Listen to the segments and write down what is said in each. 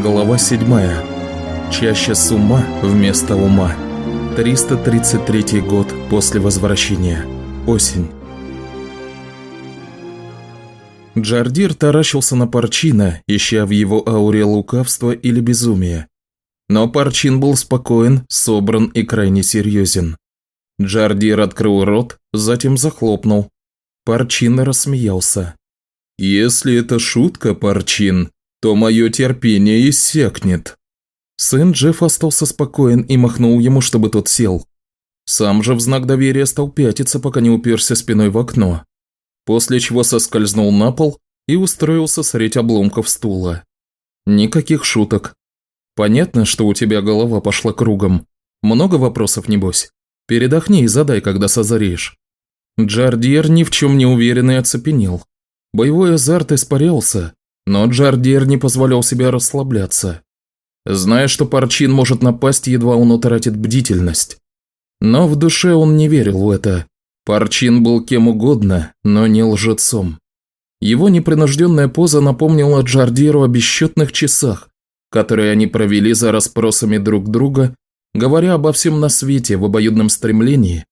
Глава 7. Чаще с ума вместо ума. 333 год после возвращения. Осень. Джардир таращился на Парчина, ища в его ауре лукавство или безумие. Но Парчин был спокоен, собран и крайне серьезен. Джардир открыл рот, затем захлопнул. Парчин рассмеялся. «Если это шутка, Парчин, то мое терпение иссякнет». Сын Джефф остался спокоен и махнул ему, чтобы тот сел. Сам же в знак доверия стал пятиться, пока не уперся спиной в окно. После чего соскользнул на пол и устроился средь обломков стула. Никаких шуток. Понятно, что у тебя голова пошла кругом. Много вопросов, небось? Передохни и задай, когда созреешь. Джардьер ни в чем не уверенный оцепенел. Боевой азарт испарялся, но Джардьер не позволял себе расслабляться. Зная, что Парчин может напасть, едва он утратит бдительность. Но в душе он не верил в это. Парчин был кем угодно, но не лжецом. Его непринужденная поза напомнила Джардиру о бесчетных часах, которые они провели за расспросами друг друга, говоря обо всем на свете в обоюдном стремлении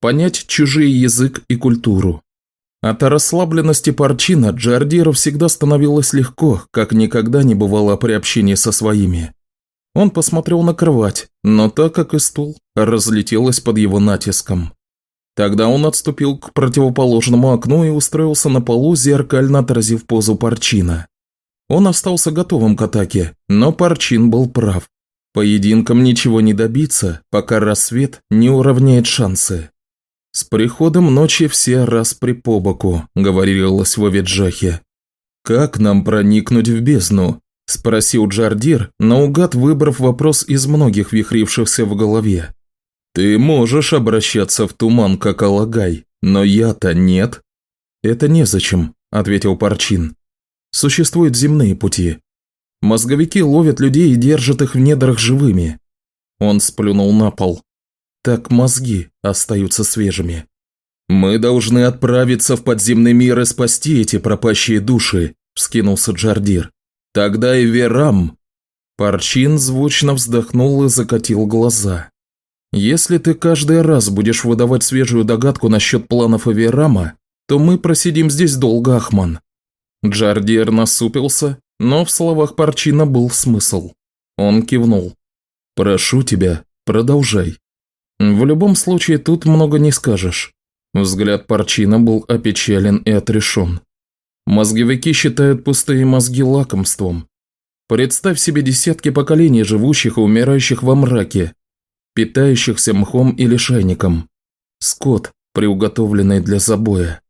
понять чужие язык и культуру. От расслабленности Парчина Джардиру всегда становилось легко, как никогда не бывало при общении со своими. Он посмотрел на кровать, но так как и стул, разлетелась под его натиском. Тогда он отступил к противоположному окну и устроился на полу, зеркально отразив позу Парчина. Он остался готовым к атаке, но Парчин был прав. Поединком ничего не добиться, пока рассвет не уравняет шансы. «С приходом ночи все распри по боку», – говорилось в Овиджахе. «Как нам проникнуть в бездну?» – спросил Джардир, наугад выбрав вопрос из многих вихрившихся в голове. «Ты можешь обращаться в туман, как Алагай, но я-то нет». «Это незачем», – ответил Парчин. «Существуют земные пути. Мозговики ловят людей и держат их в недрах живыми». Он сплюнул на пол так мозги остаются свежими. «Мы должны отправиться в подземный мир и спасти эти пропащие души», – вскинулся Джардир. «Тогда и Верам». Парчин звучно вздохнул и закатил глаза. «Если ты каждый раз будешь выдавать свежую догадку насчет планов Эверама, то мы просидим здесь долго, Ахман». Джардир насупился, но в словах Парчина был смысл. Он кивнул. «Прошу тебя, продолжай». В любом случае, тут много не скажешь. Взгляд Парчина был опечален и отрешен. Мозговики считают пустые мозги лакомством. Представь себе десятки поколений, живущих и умирающих во мраке, питающихся мхом или шайником. Скот, приуготовленный для забоя.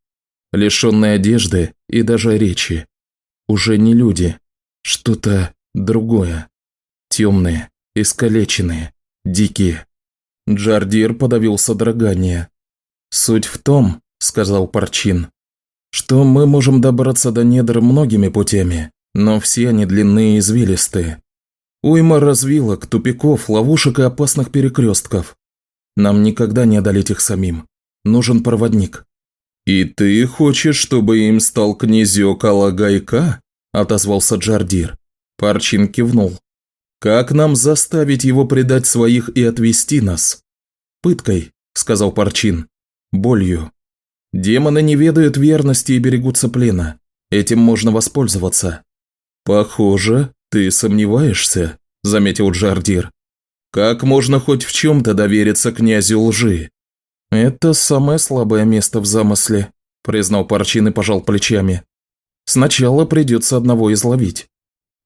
Лишенный одежды и даже речи. Уже не люди. Что-то другое. Темные, искалеченные, дикие. Джардир подавил содрогание. «Суть в том, – сказал Парчин, – что мы можем добраться до недр многими путями, но все они длинные и извилистые. Уйма развилок, тупиков, ловушек и опасных перекрестков. Нам никогда не одолеть их самим. Нужен проводник». «И ты хочешь, чтобы им стал князек Алагайка?» – отозвался Джардир. Парчин кивнул. Как нам заставить его предать своих и отвести нас? Пыткой, сказал Парчин. Болью. Демоны не ведают верности и берегутся плена. Этим можно воспользоваться. Похоже, ты сомневаешься, заметил Джардир. Как можно хоть в чем-то довериться князю лжи? Это самое слабое место в замысле, признал Парчин и пожал плечами. Сначала придется одного изловить.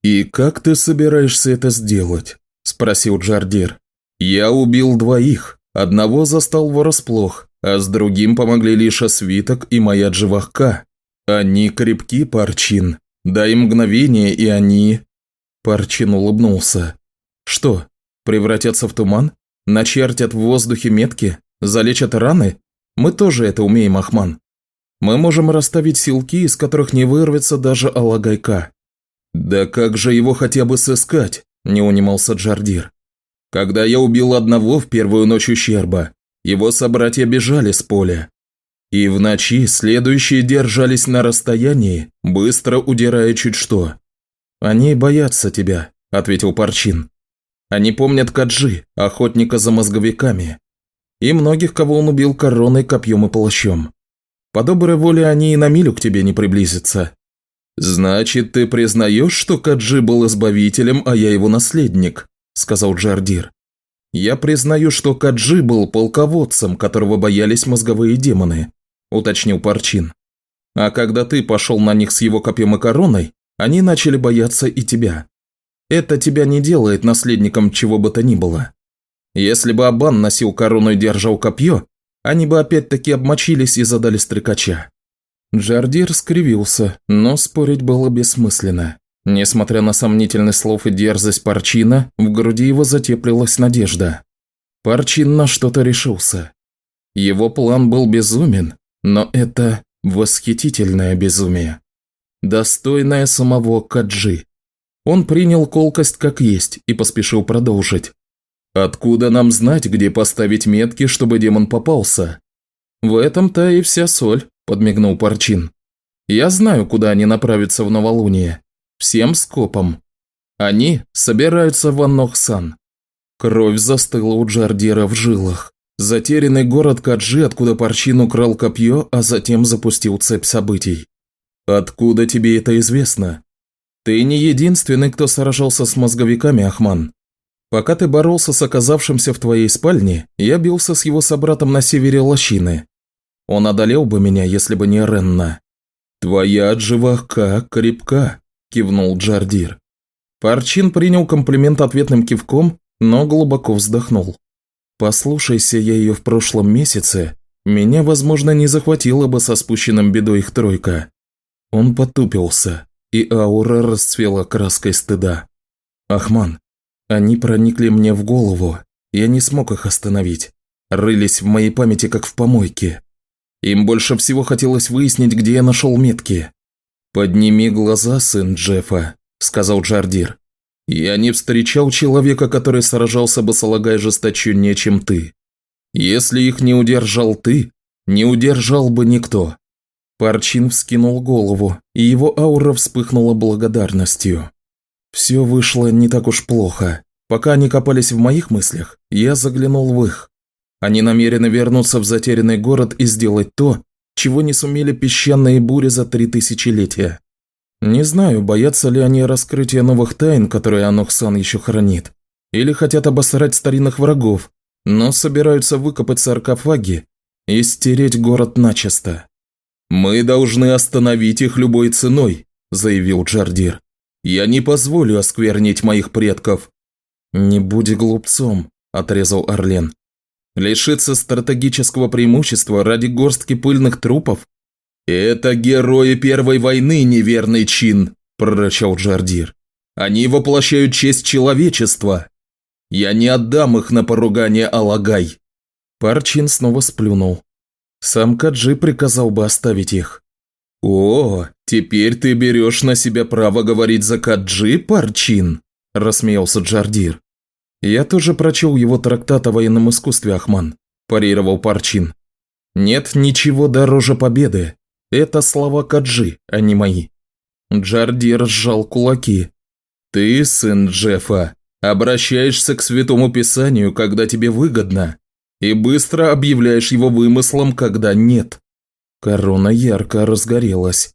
«И как ты собираешься это сделать?» – спросил Джардир. «Я убил двоих. Одного застал врасплох, а с другим помогли лишь свиток и моя дживахка. Они крепки, Парчин. Дай мгновение, и они...» Парчин улыбнулся. «Что, превратятся в туман? Начертят в воздухе метки? Залечат раны? Мы тоже это умеем, Ахман. Мы можем расставить силки, из которых не вырвется даже алагайка. «Да как же его хотя бы сыскать?» – не унимался Джардир. «Когда я убил одного в первую ночь ущерба, его собратья бежали с поля. И в ночи следующие держались на расстоянии, быстро удирая чуть что. Они боятся тебя», ответил Парчин. Они помнят Каджи, охотника за мозговиками. И многих, кого он убил короной, копьем и плащом. По доброй воле они и на милю к тебе не приблизятся. Значит, ты признаешь, что Каджи был избавителем, а я его наследник, сказал Джардир. Я признаю, что Каджи был полководцем, которого боялись мозговые демоны, уточнил Парчин. А когда ты пошел на них с его копьем и короной, они начали бояться и тебя. Это тебя не делает наследником чего бы то ни было. Если бы Абан носил корону и держал копье, они бы опять-таки обмочились и задали стрекача. Джардир скривился, но спорить было бессмысленно. Несмотря на сомнительность слов и дерзость Парчина, в груди его затеплилась надежда. Парчин на что-то решился. Его план был безумен, но это восхитительное безумие. Достойное самого Каджи. Он принял колкость как есть и поспешил продолжить. «Откуда нам знать, где поставить метки, чтобы демон попался?» «В этом-то и вся соль», – подмигнул Парчин. «Я знаю, куда они направятся в новолуние. Всем скопом. Они собираются в Аннохсан». Кровь застыла у Джардира в жилах. Затерянный город Каджи, откуда Парчин украл копье, а затем запустил цепь событий. «Откуда тебе это известно?» «Ты не единственный, кто сражался с мозговиками, Ахман. Пока ты боролся с оказавшимся в твоей спальне, я бился с его собратом на севере лощины. Он одолел бы меня, если бы не Ренна». «Твоя отживака крепка», – кивнул Джардир. Парчин принял комплимент ответным кивком, но глубоко вздохнул. «Послушайся я ее в прошлом месяце, меня, возможно, не захватила бы со спущенным бедой их тройка». Он потупился, и аура расцвела краской стыда. «Ахман, они проникли мне в голову, я не смог их остановить. Рылись в моей памяти, как в помойке. Им больше всего хотелось выяснить, где я нашел метки. «Подними глаза, сын Джеффа», – сказал Джардир. «Я не встречал человека, который сражался бы с жесточеннее, чем ты. Если их не удержал ты, не удержал бы никто». Парчин вскинул голову, и его аура вспыхнула благодарностью. Все вышло не так уж плохо. Пока они копались в моих мыслях, я заглянул в их. Они намерены вернуться в затерянный город и сделать то, чего не сумели песчаные бури за три тысячелетия. Не знаю, боятся ли они раскрытия новых тайн, которые Анохсан еще хранит, или хотят обосрать старинных врагов, но собираются выкопать саркофаги и стереть город начисто. «Мы должны остановить их любой ценой», – заявил Джардир. Я не позволю осквернить моих предков». «Не будь глупцом», – отрезал Орлен. «Лишиться стратегического преимущества ради горстки пыльных трупов? Это герои Первой войны, неверный чин», – прорычал Джардир. «Они воплощают честь человечества. Я не отдам их на поругание Алагай». Парчин снова сплюнул. Сам Каджи приказал бы оставить их. «О, теперь ты берешь на себя право говорить за Каджи, Парчин?» – рассмеялся Джардир. «Я тоже прочел его трактат о военном искусстве, Ахман», – парировал Парчин. «Нет ничего дороже победы. Это слова Каджи, а не мои». Джардир сжал кулаки. «Ты, сын Джеффа, обращаешься к Святому Писанию, когда тебе выгодно, и быстро объявляешь его вымыслом, когда нет. Корона ярко разгорелась.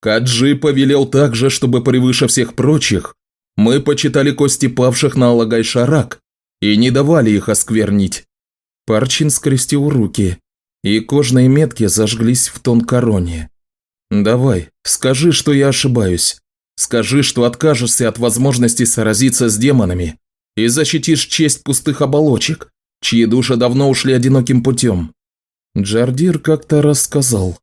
Каджи повелел также, чтобы превыше всех прочих мы почитали кости павших на Алагай-Шарак и не давали их осквернить. Парчин скрестил руки, и кожные метки зажглись в тон короне. «Давай, скажи, что я ошибаюсь. Скажи, что откажешься от возможности сразиться с демонами и защитишь честь пустых оболочек, чьи души давно ушли одиноким путем. Джардир как-то рассказал.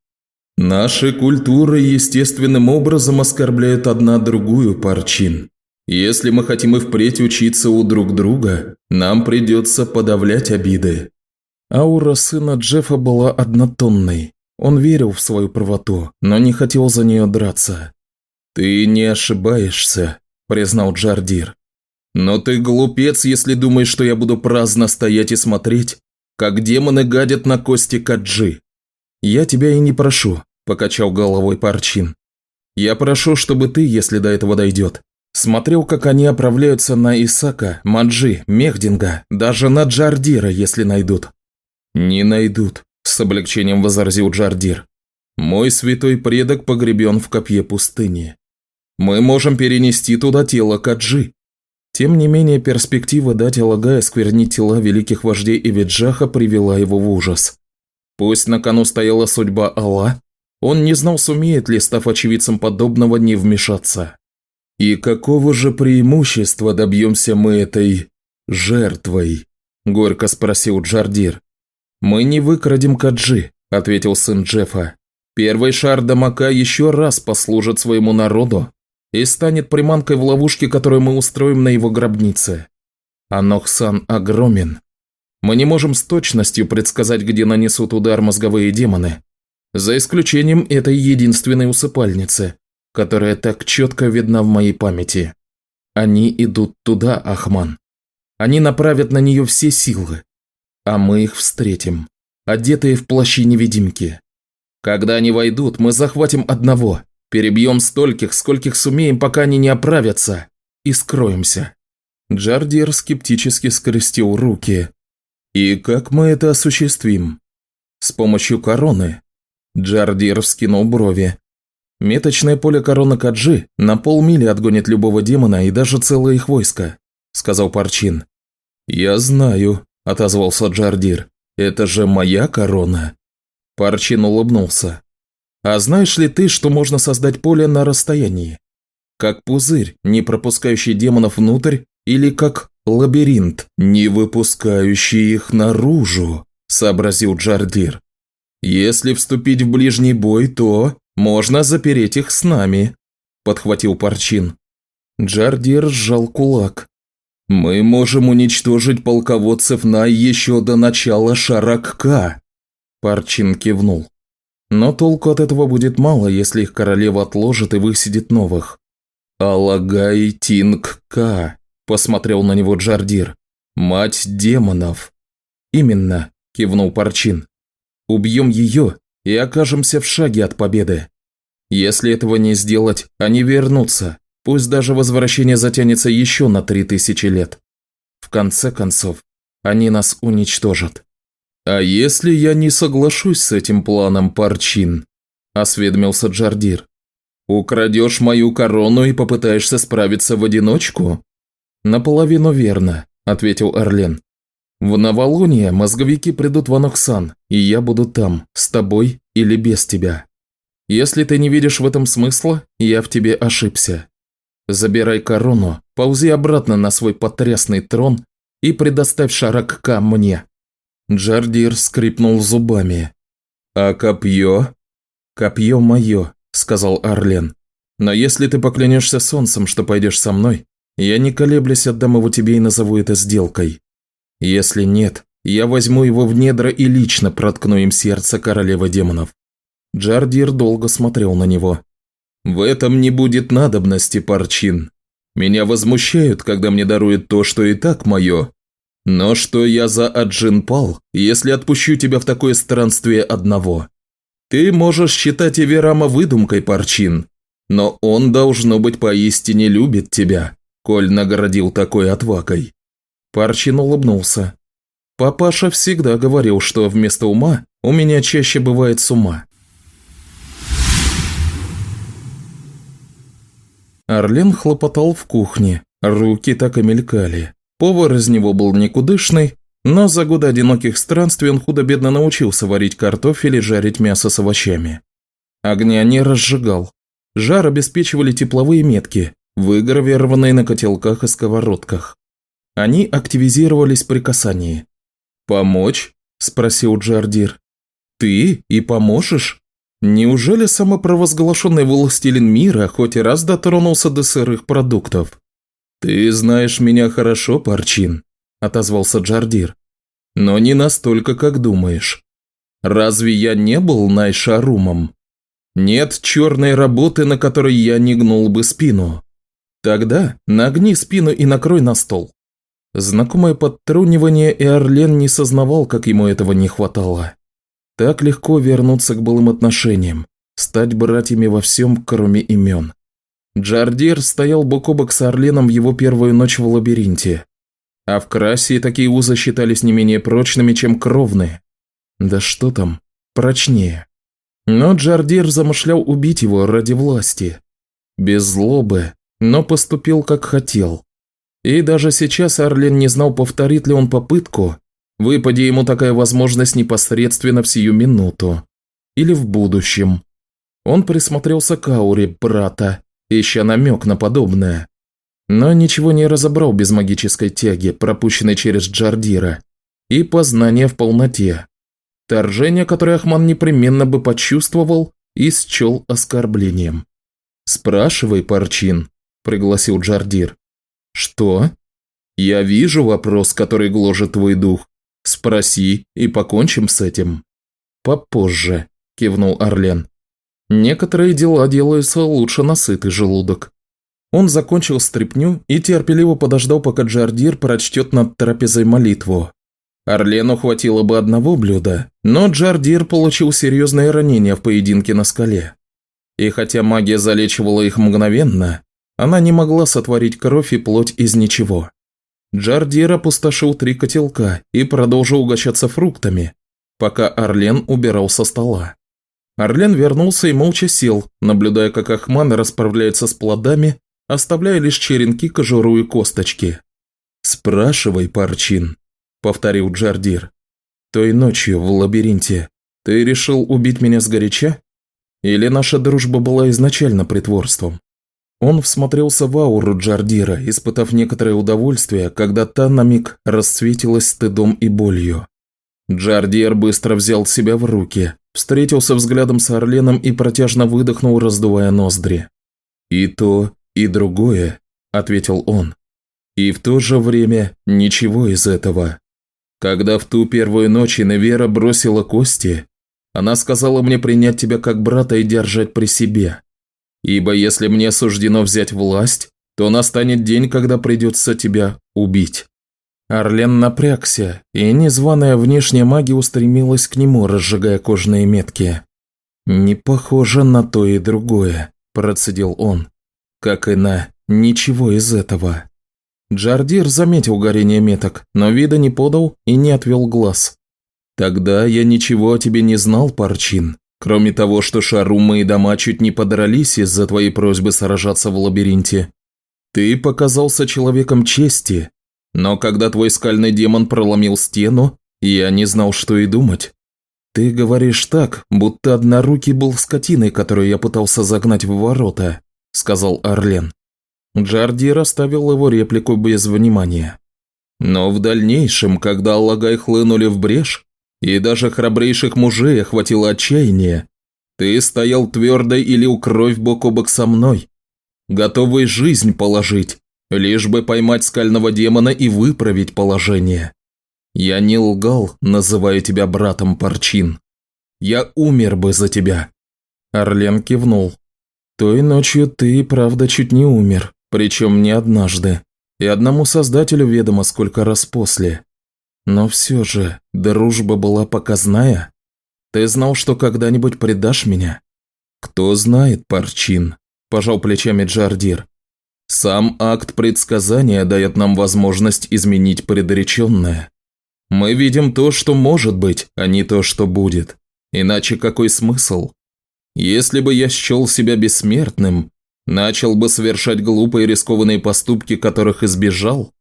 «Наши культуры естественным образом оскорбляют одна другую, Парчин. Если мы хотим и впредь учиться у друг друга, нам придется подавлять обиды». Аура сына Джеффа была однотонной. Он верил в свою правоту, но не хотел за нее драться. «Ты не ошибаешься», – признал Джардир. «Но ты глупец, если думаешь, что я буду праздно стоять и смотреть, как демоны гадят на кости Каджи. Я тебя и не прошу, покачал головой Парчин. Я прошу, чтобы ты, если до этого дойдет, Смотрел, как они отправляются на Исака, Маджи, Мехдинга, даже на Джардира, если найдут». «Не найдут», – с облегчением возразил Джардир. «Мой святой предок погребен в копье пустыни. Мы можем перенести туда тело Каджи». Тем не менее, перспектива дать Алагая сквернить тела великих вождей Эвиджаха привела его в ужас. Пусть на кону стояла судьба Алла, он не знал, сумеет ли, став очевидцем подобного, не вмешаться. «И какого же преимущества добьемся мы этой жертвой?» – горько спросил Джардир. «Мы не выкрадем Каджи», – ответил сын Джеффа. «Первый шар Дамака еще раз послужит своему народу и станет приманкой в ловушке, которую мы устроим на его гробнице. Анохсан огромен. Мы не можем с точностью предсказать, где нанесут удар мозговые демоны, за исключением этой единственной усыпальницы, которая так четко видна в моей памяти. Они идут туда, Ахман. Они направят на нее все силы, а мы их встретим, одетые в плащи-невидимки. Когда они войдут, мы захватим одного, перебьем стольких, скольких сумеем, пока они не оправятся, и скроемся. Джардир скептически скрестил руки. «И как мы это осуществим?» «С помощью короны». Джардир вскинул брови. «Меточное поле короны Каджи на полмили отгонит любого демона и даже целое их войско», – сказал Парчин. «Я знаю», – отозвался Джардир. «Это же моя корона». Парчин улыбнулся. «А знаешь ли ты, что можно создать поле на расстоянии? Как пузырь, не пропускающий демонов внутрь, или как лабиринт, не выпускающий их наружу», – сообразил Джардир. «Если вступить в ближний бой, то можно запереть их с нами», – подхватил Парчин. Джардир сжал кулак. «Мы можем уничтожить полководцев на еще до начала Шаракка», – Парчин кивнул. «Но толку от этого будет мало, если их королева отложит и высидит новых». «Алагай Тинг-Ка», – посмотрел на него Джардир. «Мать демонов». «Именно», – кивнул Парчин. «Убьем ее и окажемся в шаге от победы. Если этого не сделать, они вернутся, пусть даже возвращение затянется еще на три тысячи лет. В конце концов, они нас уничтожат. «А если я не соглашусь с этим планом, Парчин?» – осведомился Джардир. «Украдешь мою корону и попытаешься справиться в одиночку?» «Наполовину верно», – ответил Орлен. В новолуние мозговики придут в Аноксан, и я буду там, с тобой или без тебя. Если ты не видишь в этом смысла, я в тебе ошибся. Забирай корону, ползи обратно на свой потрясный трон и предоставь Шаракка мне». Джардир скрипнул зубами. «А копье?» «Копье мое», – сказал Арлен. «Но если ты поклянешься солнцем, что пойдешь со мной, я не колеблясь отдам его тебе и назову это сделкой. Если нет, я возьму его в недра и лично проткну им сердце королевы демонов. Джардир долго смотрел на него. «В этом не будет надобности, Парчин. Меня возмущают, когда мне даруют то, что и так мое. Но что я за Аджинпал, если отпущу тебя в такое странствие одного? Ты можешь считать Эверама выдумкой, Парчин, но он, должно быть, поистине любит тебя, коль наградил такой отвакой. Парчин улыбнулся. «Папаша всегда говорил, что вместо ума у меня чаще бывает с ума». Орлен хлопотал в кухне, руки так и мелькали. Повар из него был никудышный, но за годы одиноких странствий он худо-бедно научился варить картофель и жарить мясо с овощами. Огня не разжигал. Жар обеспечивали тепловые метки, выгравированные на котелках и сковородках. Они активизировались при касании. «Помочь?» – спросил Джардир. «Ты и поможешь? Неужели самопровозглашенный властелин мира хоть раз дотронулся до сырых продуктов?» «Ты знаешь меня хорошо, Парчин», – отозвался Джардир. «Но не настолько, как думаешь. Разве я не был Найшарумом? Нет черной работы, на которой я не гнул бы спину. Тогда нагни спину и накрой на стол. Знакомое подтрунивание, и Орлен не сознавал, как ему этого не хватало. Так легко вернуться к былым отношениям, стать братьями во всем, кроме имен. Джардир стоял бок о бок с Орленом в его первую ночь в лабиринте. А в Красии такие узы считались не менее прочными, чем кровные. Да что там, прочнее. Но Джардир замышлял убить его ради власти. Без злобы, но поступил как хотел. И даже сейчас Арлен не знал, повторит ли он попытку, выпади ему такая возможность непосредственно в сию минуту. Или в будущем. Он присмотрелся к ауре брата, ища намек на подобное. Но ничего не разобрал без магической тяги, пропущенной через Джардира, и познания в полноте. Торжение, которое Ахман непременно бы почувствовал и счел оскорблением. «Спрашивай, Парчин», – пригласил Джардир. «Что?» «Я вижу вопрос, который гложет твой дух. Спроси, и покончим с этим». «Попозже», – кивнул Орлен. Некоторые дела делаются лучше на сытый желудок. Он закончил стряпню и терпеливо подождал, пока Джардир прочтет над трапезой молитву. Орлену хватило бы одного блюда, но Джардир получил серьезное ранение в поединке на скале. И хотя магия залечивала их мгновенно, она не могла сотворить кровь и плоть из ничего. Джардир опустошил три котелка и продолжил угощаться фруктами, пока Орлен убирал со стола. Орлен вернулся и молча сел, наблюдая, как Ахман расправляется с плодами, оставляя лишь черенки, кожуру и косточки. «Спрашивай, Парчин», – повторил Джардир. «Той ночью в лабиринте ты решил убить меня сгоряча? Или наша дружба была изначально притворством?» Он всмотрелся в ауру Джардира, испытав некоторое удовольствие, когда та на миг расцветилась стыдом и болью. Джардир быстро взял себя в руки, встретился взглядом с Орленом и протяжно выдохнул, раздувая ноздри. «И то, и другое», – ответил он. «И в то же время ничего из этого. Когда в ту первую ночь Иневера бросила кости, она сказала мне принять тебя как брата и держать при себе. Ибо если мне суждено взять власть, то настанет день, когда придется тебя убить». Орлен напрягся, и незваная внешняя магия устремилась к нему, разжигая кожные метки. «Не похоже на то и другое», – процедил он. «Как и на ничего из этого». Джардир заметил горение меток, но вида не подал и не отвел глаз. «Тогда я ничего о тебе не знал, Парчин, кроме того, что Шарума и дома чуть не подрались из-за твоей просьбы сражаться в лабиринте. Ты показался человеком чести, но когда твой скальный демон проломил стену, я не знал, что и думать. Ты говоришь так, будто однорукий был скотиной, которую я пытался загнать в ворота», – сказал Орлен. Джарди расставил его реплику без внимания. Но в дальнейшем, когда Аллагай хлынули в брешь, и даже храбрейших мужей охватило отчаяние, ты стоял твердо или у кровь бок о бок со мной, готовый жизнь положить, Лишь бы поймать скального демона и выправить положение. Я не лгал, называя тебя братом Парчин. Я умер бы за тебя. Орлен кивнул. Той ночью ты, правда, чуть не умер, причем не однажды. И одному создателю ведомо сколько раз после. Но все же, дружба была показная. Ты знал, что когда-нибудь предашь меня? Кто знает, Парчин, пожал плечами Джардир. Сам акт предсказания дает нам возможность изменить предреченное. Мы видим то, что может быть, а не то, что будет. Иначе какой смысл? Если бы я счел себя бессмертным, начал бы совершать глупые рискованные поступки, которых избежал?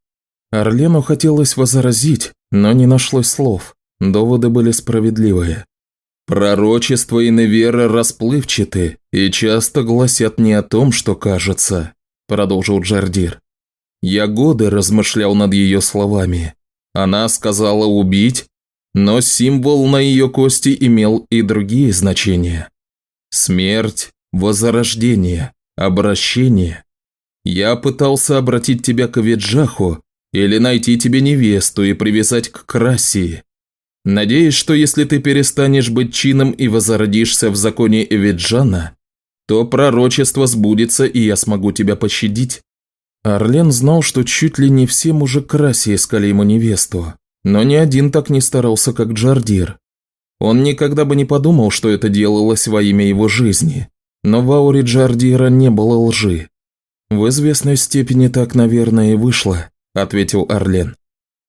Орлену хотелось возразить, но не нашлось слов. Доводы были справедливые. Пророчества и неверы расплывчаты и часто гласят не о том, что кажется, – продолжил Джардир. «Я годы размышлял над ее словами. Она сказала убить, но символ на ее кости имел и другие значения. Смерть, возрождение, обращение. Я пытался обратить тебя к Веджаху или найти тебе невесту и привязать к Красии. Надеюсь, что если ты перестанешь быть чином и возродишься в законе Эвиджана, то пророчество сбудется, и я смогу тебя пощадить». Орлен знал, что чуть ли не все мужик-краси искали ему невесту, но ни один так не старался, как Джардир. Он никогда бы не подумал, что это делалось во имя его жизни, но в ауре Джардира не было лжи. «В известной степени так, наверное, и вышло», – ответил Орлен.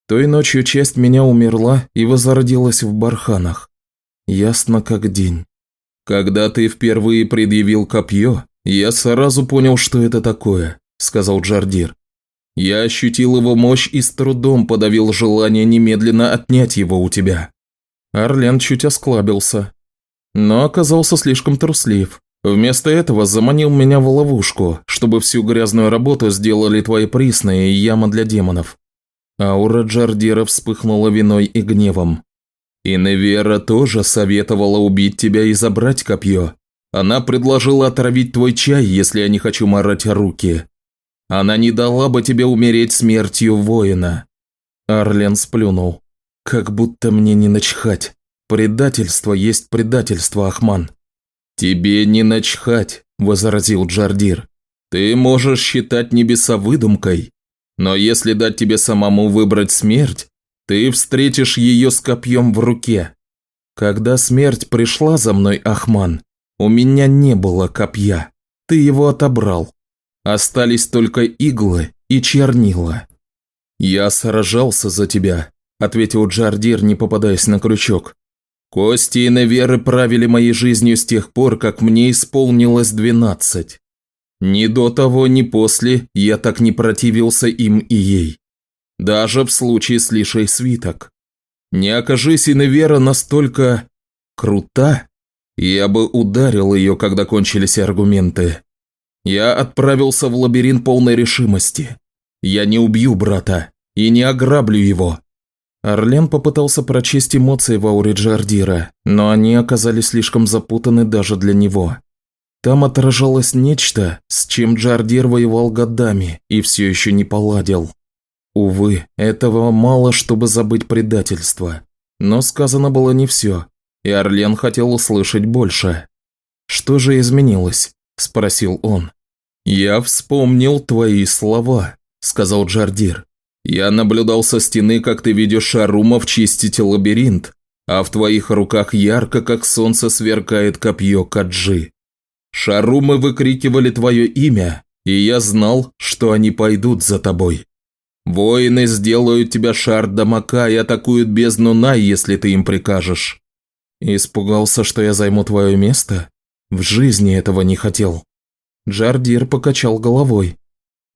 «Той ночью часть меня умерла и возродилась в барханах. Ясно как день. Когда ты впервые предъявил копье, я сразу понял, что это такое», – сказал Джардир. «Я ощутил его мощь и с трудом подавил желание немедленно отнять его у тебя». Орлен чуть осклабился, но оказался слишком труслив. Вместо этого заманил меня в ловушку, чтобы всю грязную работу сделали твои присные и яма для демонов. Аура Джардира вспыхнула виной и гневом. И Невера тоже советовала убить тебя и забрать копье. Она предложила отравить твой чай, если я не хочу морать руки. Она не дала бы тебе умереть смертью воина. Арлен сплюнул. Как будто мне не начхать. Предательство есть предательство, Ахман. «Тебе не начхать», – возразил Джардир. «Ты можешь считать небеса выдумкой, но если дать тебе самому выбрать смерть, ты встретишь ее с копьем в руке. Когда смерть пришла за мной, Ахман, у меня не было копья. Ты его отобрал. Остались только иглы и чернила. Я сражался за тебя, ответил Джардир, не попадаясь на крючок. Кости и Неверы правили моей жизнью с тех пор, как мне исполнилось двенадцать. Ни до того, ни после я так не противился им и ей. Даже в случае с Лишей Свиток. Не окажись Иневера настолько... крута, я бы ударил ее, когда кончились аргументы. Я отправился в лабиринт полной решимости. Я не убью брата и не ограблю его. Орлен попытался прочесть эмоции в ауре Джардира, но они оказались слишком запутаны даже для него. Там отражалось нечто, с чем Джардир воевал годами и все еще не поладил. Увы, этого мало, чтобы забыть предательство. Но сказано было не все, и Орлен хотел услышать больше. «Что же изменилось?» – спросил он. «Я вспомнил твои слова», – сказал Джардир. Я наблюдал со стены, как ты ведешь шарумов чистить лабиринт, а в твоих руках ярко, как солнце, сверкает копье Каджи. Шарумы выкрикивали твое имя, и я знал, что они пойдут за тобой. Воины сделают тебя шар дамака и атакуют бездну Най, если ты им прикажешь. Испугался, что я займу твое место? В жизни этого не хотел. Джардир покачал головой.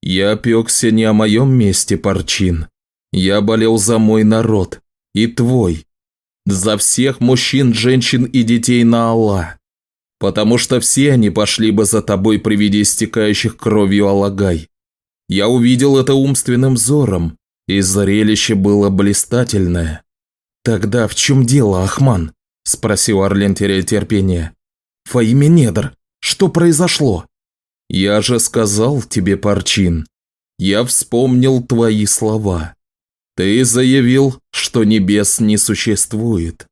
Я пекся не о моем месте, Парчин. Я болел за мой народ. И твой. За всех мужчин, женщин и детей на Аллах. Потому что все они пошли бы за тобой при виде истекающих кровью Алагай. Я увидел это умственным взором, и зрелище было блистательное. «Тогда в чем дело, Ахман?» – спросил Орлен, теряя терпение. «Фаиме недр, что произошло?» «Я же сказал тебе, Парчин, я вспомнил твои слова. Ты заявил, что небес не существует.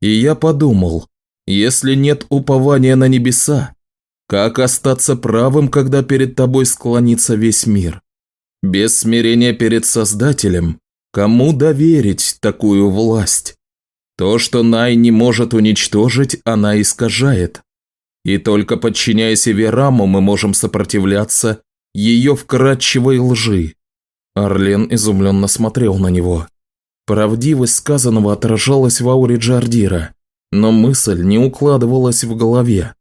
И я подумал, если нет упования на небеса, как остаться правым, когда перед тобой склонится весь мир? Без смирения перед Создателем, кому доверить такую власть? То, что Най не может уничтожить, она искажает. И только подчиняясь Эвераму, мы можем сопротивляться ее вкрадчивой лжи. Орлен изумленно смотрел на него. Правдивость сказанного отражалась в ауре Джардира, но мысль не укладывалась в голове.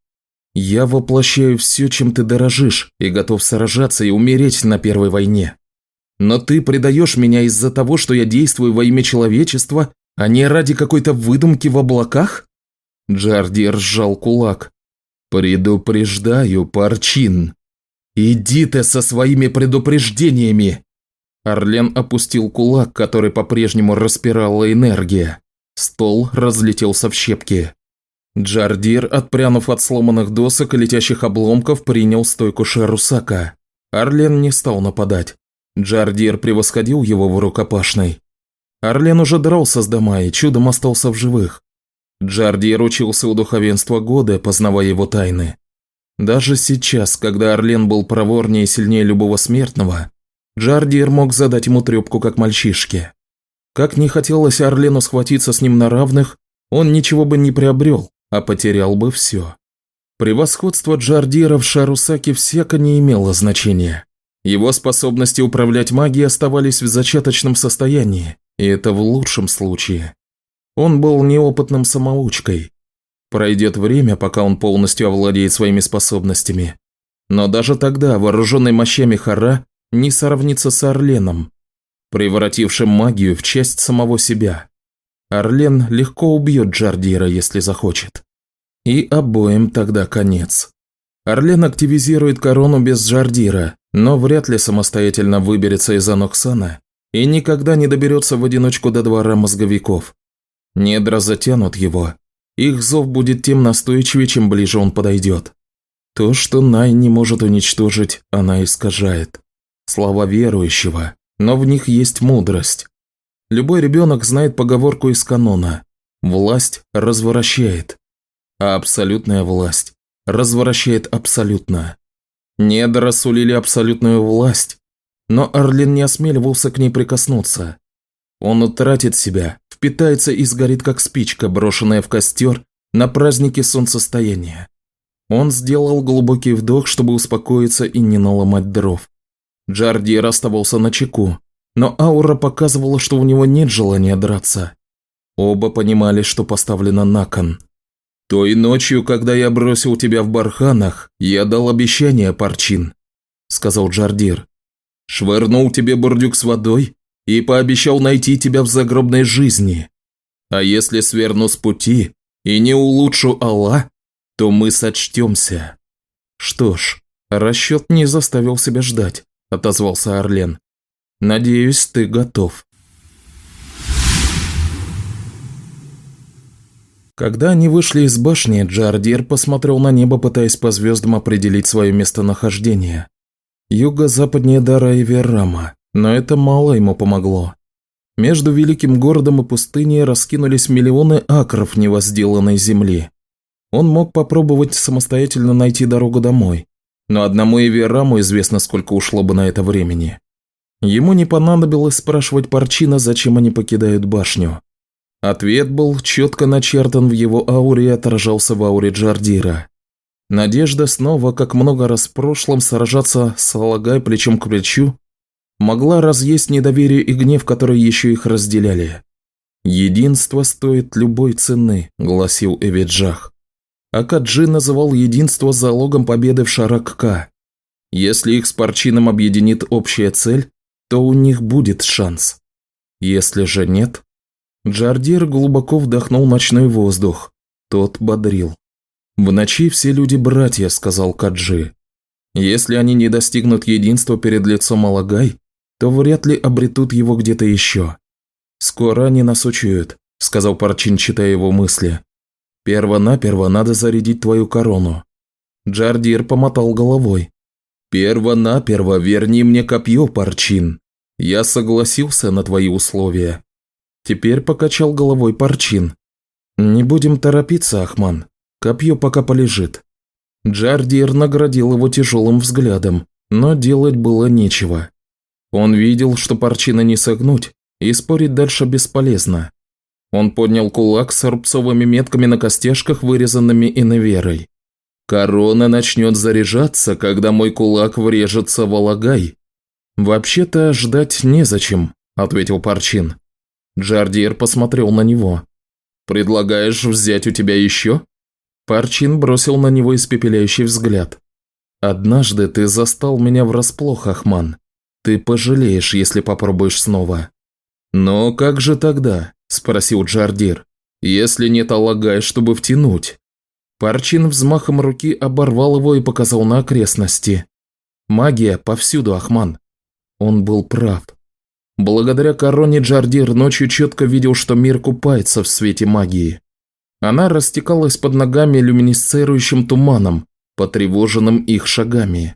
«Я воплощаю все, чем ты дорожишь, и готов сражаться и умереть на первой войне. Но ты предаешь меня из-за того, что я действую во имя человечества, а не ради какой-то выдумки в облаках?» Джардир сжал кулак. «Предупреждаю, Парчин. Иди ты со своими предупреждениями!» Орлен опустил кулак, который по-прежнему распирала энергия. Стол разлетелся в щепки. Джардир, отпрянув от сломанных досок и летящих обломков, принял стойку Шерусака. Орлен не стал нападать. Джардир превосходил его в рукопашной. Орлен уже дрался с дома и чудом остался в живых. Джардир учился у духовенства года, познавая его тайны. Даже сейчас, когда Орлен был проворнее и сильнее любого смертного, Джардир мог задать ему трепку как мальчишке. Как не хотелось Орлену схватиться с ним на равных, он ничего бы не приобрел, а потерял бы все. Превосходство Джардира в Шарусаке всяко не имело значения. Его способности управлять магией оставались в зачаточном состоянии, и это в лучшем случае. Он был неопытным самоучкой. Пройдет время, пока он полностью овладеет своими способностями. Но даже тогда, вооруженный мощами Хара, не сравнится с Орленом, превратившим магию в часть самого себя. Орлен легко убьет Джардира, если захочет. И обоим тогда конец. Орлен активизирует корону без Джардира, но вряд ли самостоятельно выберется из Аноксана и никогда не доберется в одиночку до двора мозговиков. Недра затянут его. Их зов будет тем настойчивее, чем ближе он подойдет. То, что Най не может уничтожить, она искажает. Слова верующего, но в них есть мудрость. Любой ребенок знает поговорку из канона. Власть развращает а абсолютная власть развращает абсолютно. Недра сулили абсолютную власть, но Орлин не осмеливался к ней прикоснуться. Он утратит себя, впитается и сгорит как спичка, брошенная в костер на празднике солнцестояния. Он сделал глубокий вдох, чтобы успокоиться и не наломать дров. Джардир оставался на чеку, но аура показывала, что у него нет желания драться. Оба понимали, что поставлено на кон – «Той ночью, когда я бросил тебя в барханах, я дал обещание, Парчин», – сказал Джардир. «Швырнул тебе бурдюк с водой и пообещал найти тебя в загробной жизни. А если сверну с пути и не улучшу Алла, то мы сочтемся». «Что ж, расчет не заставил себя ждать», – отозвался Орлен. «Надеюсь, ты готов». Когда они вышли из башни, Джардир посмотрел на небо, пытаясь по звездам определить свое местонахождение. Юго-западнее Дара и Веррама, но это мало ему помогло. Между великим городом и пустыней раскинулись миллионы акров невозделанной земли. Он мог попробовать самостоятельно найти дорогу домой, но одному Эвераму известно, сколько ушло бы на это времени. Ему не понадобилось спрашивать Парчина, зачем они покидают башню. Ответ был четко начертан в его ауре и отражался в ауре Джардира. Надежда снова, как много раз в прошлом, сражаться с плечом к плечу, могла разъесть недоверие и гнев, которые еще их разделяли. «Единство стоит любой цены», – гласил Эвиджах. А Каджи называл единство залогом победы в Шаракка. Если их с Парчином объединит общая цель, то у них будет шанс. Если же нет, Джардир глубоко вдохнул ночной воздух. Тот бодрил. «В ночи все люди братья», – сказал Каджи. «Если они не достигнут единства перед лицом Алагай, то вряд ли обретут его где-то еще. Скоро они нас учуют», – сказал Парчин, читая его мысли. «Перво-наперво надо зарядить твою корону». Джардир помотал головой. «Перво-наперво верни мне копье, Парчин. Я согласился на твои условия. Теперь покачал головой Парчин. «Не будем торопиться, Ахман. Копье пока полежит». Джардир наградил его тяжелым взглядом, но делать было нечего. Он видел, что Парчина не согнуть, и спорить дальше бесполезно. Он поднял кулак с рубцовыми метками на костяшках, вырезанными иноверой. «Корона начнет заряжаться, когда мой кулак врежется в алагай». «Вообще-то ждать незачем», – ответил Парчин. Джардиер посмотрел на него. «Предлагаешь взять у тебя еще?» Парчин бросил на него испепеляющий взгляд. «Однажды ты застал меня врасплох, Ахман. Ты пожалеешь, если попробуешь снова». «Но как же тогда?» – спросил Джардир. «Если нет алагай, чтобы втянуть». Парчин взмахом руки оборвал его и показал на окрестности. «Магия повсюду, Ахман». Он был прав. Благодаря короне Джардир ночью четко видел, что мир купается в свете магии. Она растекалась под ногами люминесцирующим туманом, потревоженным их шагами.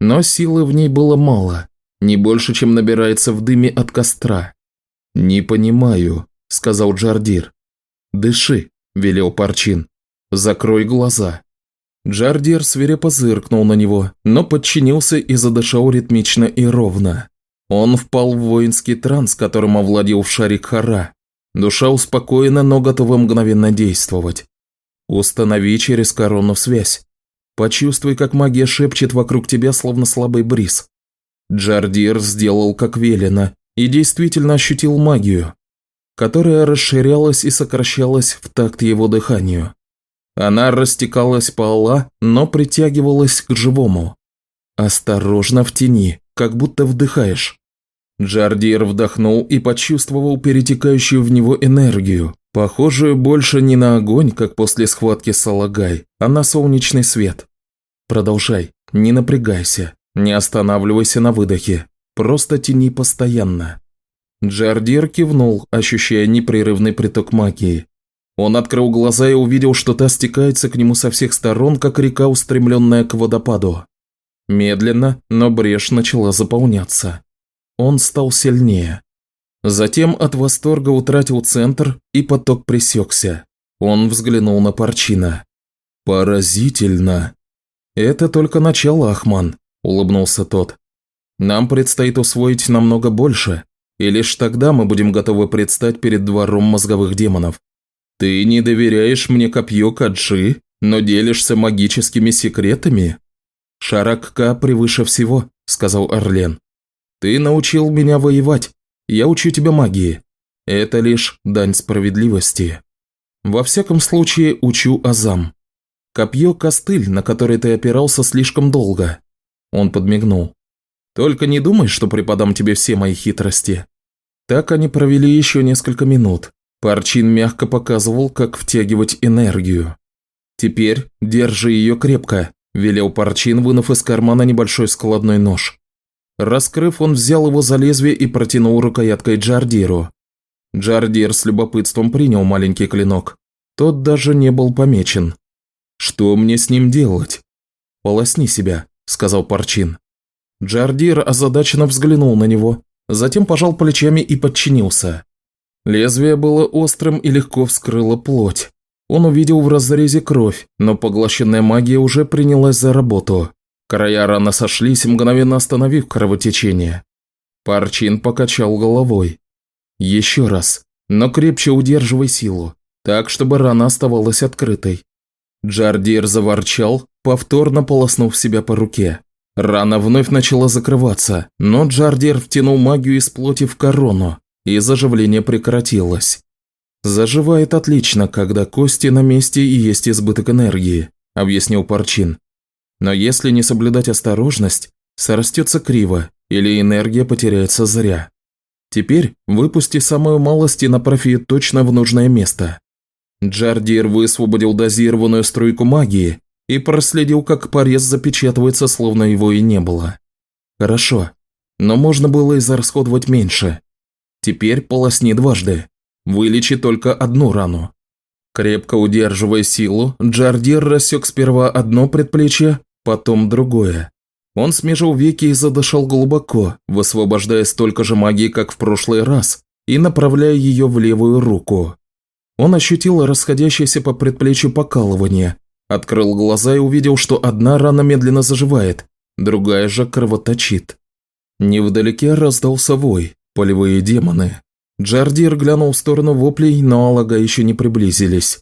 Но силы в ней было мало, не больше, чем набирается в дыме от костра. «Не понимаю», – сказал Джардир. «Дыши», – велел Парчин. «Закрой глаза». Джардир свирепо зыркнул на него, но подчинился и задышал ритмично и ровно. Он впал в воинский транс, которым овладел в шарик Хара. Душа успокоена, но готова мгновенно действовать. Установи через корону связь. Почувствуй, как магия шепчет вокруг тебя, словно слабый бриз. Джардир сделал как велено и действительно ощутил магию, которая расширялась и сокращалась в такт его дыханию. Она растекалась по Алла, но притягивалась к живому. Осторожно в тени, как будто вдыхаешь. Джардир вдохнул и почувствовал перетекающую в него энергию, похожую больше не на огонь, как после схватки с Алагай, а на солнечный свет. Продолжай, не напрягайся, не останавливайся на выдохе, просто тяни постоянно. Джардир кивнул, ощущая непрерывный приток магии. Он открыл глаза и увидел, что та стекается к нему со всех сторон, как река, устремленная к водопаду. Медленно, но брешь начала заполняться. Он стал сильнее. Затем от восторга утратил центр, и поток пресекся. Он взглянул на Парчина. «Поразительно!» «Это только начало, Ахман», – улыбнулся тот. «Нам предстоит усвоить намного больше, и лишь тогда мы будем готовы предстать перед двором мозговых демонов. Ты не доверяешь мне копье Каджи, но делишься магическими секретами?» «Шаракка превыше всего», – сказал Орлен. «Ты научил меня воевать, я учу тебя магии. Это лишь дань справедливости. Во всяком случае, учу азам. Копье – костыль, на который ты опирался слишком долго». Он подмигнул. «Только не думай, что преподам тебе все мои хитрости». Так они провели еще несколько минут. Парчин мягко показывал, как втягивать энергию. «Теперь держи ее крепко», – велел Парчин, вынув из кармана небольшой складной нож. Раскрыв, он взял его за лезвие и протянул рукояткой Джардиру. Джардир с любопытством принял маленький клинок. Тот даже не был помечен. «Что мне с ним делать?» «Полосни себя», – сказал Парчин. Джардир озадаченно взглянул на него, затем пожал плечами и подчинился. Лезвие было острым и легко вскрыло плоть. Он увидел в разрезе кровь, но поглощенная магия уже принялась за работу. Края раны сошлись, мгновенно остановив кровотечение. Парчин покачал головой. «Еще раз, но крепче удерживай силу, так, чтобы рана оставалась открытой». Джардир заворчал, повторно полоснув себя по руке. Рана вновь начала закрываться, но Джардир втянул магию из плоти в корону, и заживление прекратилось. «Заживает отлично, когда кости на месте и есть избыток энергии», – объяснил Парчин. Но если не соблюдать осторожность, сорастется криво или энергия потеряется зря. Теперь выпусти самую малость и направь ее точно в нужное место. Джардир высвободил дозированную струйку магии и проследил, как порез запечатывается, словно его и не было. Хорошо, но можно было израсходовать меньше. Теперь полосни дважды. Вылечи только одну рану. Крепко удерживая силу, Джардир рассек сперва одно предплечье, потом другое. Он смежил веки и задышал глубоко, высвобождая столько же магии, как в прошлый раз, и направляя ее в левую руку. Он ощутил расходящееся по предплечью покалывание, открыл глаза и увидел, что одна рана медленно заживает, другая же кровоточит. Невдалеке раздался вой, полевые демоны. Джардир глянул в сторону воплей, но Алага еще не приблизились.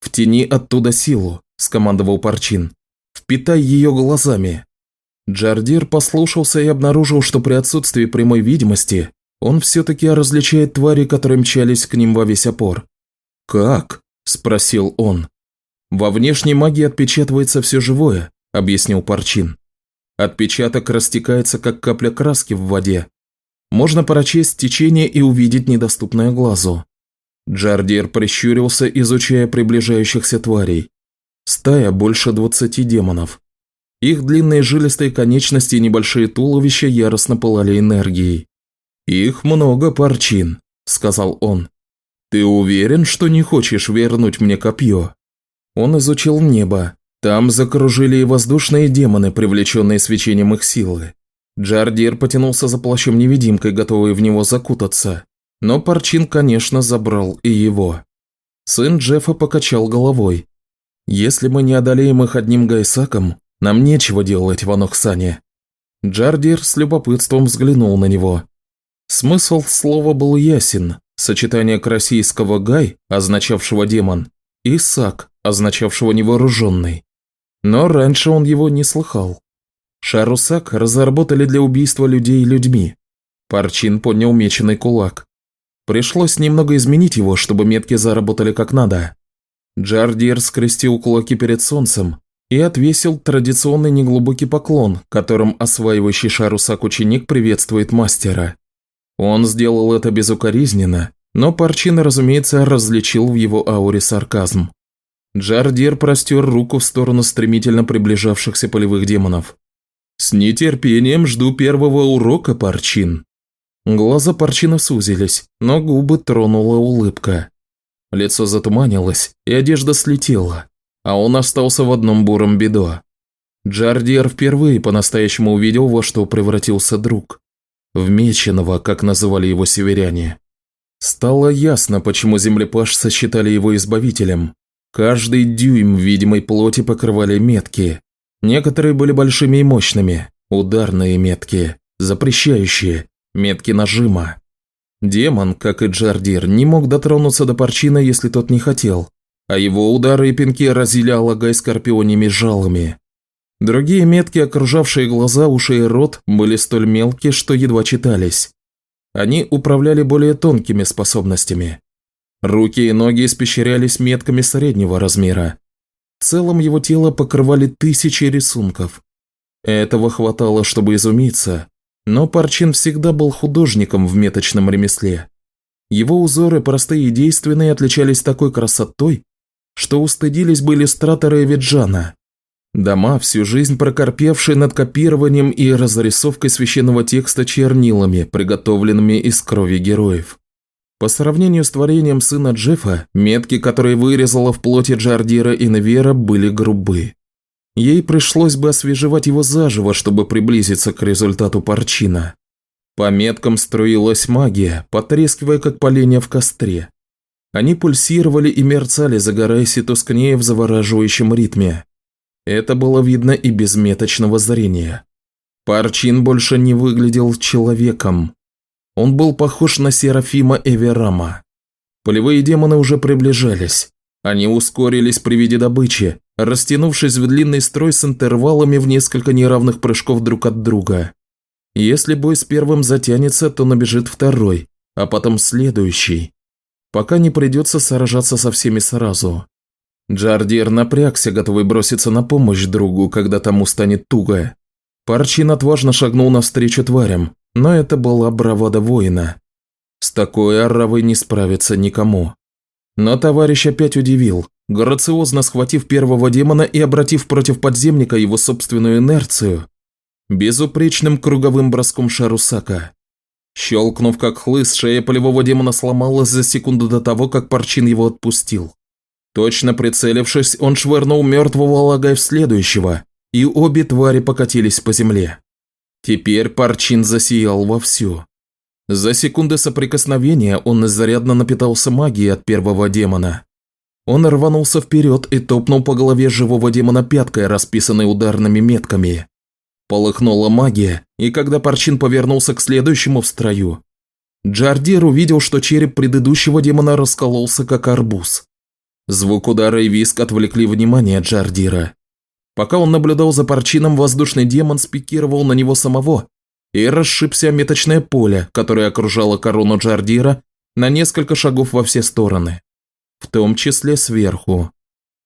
«В тени оттуда силу», – скомандовал Парчин. Впитай ее глазами». Джардир послушался и обнаружил, что при отсутствии прямой видимости он все-таки различает твари, которые мчались к ним во весь опор. «Как?» – спросил он. «Во внешней магии отпечатывается все живое», – объяснил Парчин. Отпечаток растекается, как капля краски в воде. Можно прочесть течение и увидеть недоступное глазу. Джардир прищурился, изучая приближающихся тварей. Стая больше двадцати демонов. Их длинные жилистые конечности и небольшие туловища яростно пылали энергией. «Их много, Парчин», – сказал он. «Ты уверен, что не хочешь вернуть мне копье?» Он изучил небо. Там закружили и воздушные демоны, привлеченные свечением их силы. Джардир потянулся за плащом-невидимкой, готовый в него закутаться. Но Парчин, конечно, забрал и его. Сын Джеффа покачал головой. Если мы не одолеем их одним гайсаком, нам нечего делать в Анохсане». Джардир с любопытством взглянул на него. Смысл слова был ясен. Сочетание красийского «гай», означавшего демон, и «сак», означавшего невооруженный. Но раньше он его не слыхал. Шарусак разработали для убийства людей людьми. Парчин поднял меченый кулак. Пришлось немного изменить его, чтобы метки заработали как надо. Джардир скрестил кулаки перед солнцем и отвесил традиционный неглубокий поклон, которым осваивающий Шарусак ученик приветствует мастера. Он сделал это безукоризненно, но Парчин, разумеется, различил в его ауре сарказм. Джардир простер руку в сторону стремительно приближавшихся полевых демонов. «С нетерпением жду первого урока, Парчин». Глаза Парчина сузились, но губы тронула улыбка. Лицо затуманилось, и одежда слетела, а он остался в одном буром бедо. Джардиер впервые по-настоящему увидел, во что превратился друг. В меченого, как называли его северяне. Стало ясно, почему землепаш сосчитали его избавителем. Каждый дюйм видимой плоти покрывали метки. Некоторые были большими и мощными, ударные метки, запрещающие, метки нажима. Демон, как и Джардир, не мог дотронуться до Парчина, если тот не хотел, а его удары и пинки разили Алагай скорпионими жалами. Другие метки, окружавшие глаза, уши и рот, были столь мелкие, что едва читались. Они управляли более тонкими способностями. Руки и ноги испещрялись метками среднего размера. В целом его тело покрывали тысячи рисунков. Этого хватало, чтобы изумиться, но Парчин всегда был художником в меточном ремесле. Его узоры, простые и действенные, отличались такой красотой, что устыдились бы иллюстраторы Виджана. Дома, всю жизнь прокорпевшие над копированием и разрисовкой священного текста чернилами, приготовленными из крови героев. По сравнению с творением сына Джеффа, метки, которые вырезала в плоти Джардира и Невера, были грубы. Ей пришлось бы освежевать его заживо, чтобы приблизиться к результату парчина. По меткам струилась магия, потрескивая как поленья в костре. Они пульсировали и мерцали, загораясь и тускнее в завораживающем ритме. Это было видно и без меточного зрения. Парчин больше не выглядел человеком. Он был похож на Серафима Эверама. Полевые демоны уже приближались. Они ускорились при виде добычи, растянувшись в длинный строй с интервалами в несколько неравных прыжков друг от друга. Если бой с первым затянется, то набежит второй, а потом следующий, пока не придется сражаться со всеми сразу. Джардир напрягся, готовый броситься на помощь другу, когда тому станет туго. Парчин отважно шагнул навстречу тварям, но это была бравада воина. С такой оравой не справиться никому. Но товарищ опять удивил, грациозно схватив первого демона и обратив против подземника его собственную инерцию, безупречным круговым броском Шарусака. Щелкнув как хлыст, шея полевого демона сломалась за секунду до того, как Парчин его отпустил. Точно прицелившись, он швырнул мертвого Алагай в следующего, и обе твари покатились по земле. Теперь Парчин засиял вовсю. За секунды соприкосновения он изрядно напитался магией от первого демона. Он рванулся вперед и топнул по голове живого демона пяткой, расписанной ударными метками. Полыхнула магия, и когда Парчин повернулся к следующему в строю, Джардир увидел, что череп предыдущего демона раскололся, как арбуз. Звук удара и виск отвлекли внимание Джардира. Пока он наблюдал за Парчином, воздушный демон спикировал на него самого и расшибся меточное поле, которое окружало корону Джардира на несколько шагов во все стороны в том числе сверху.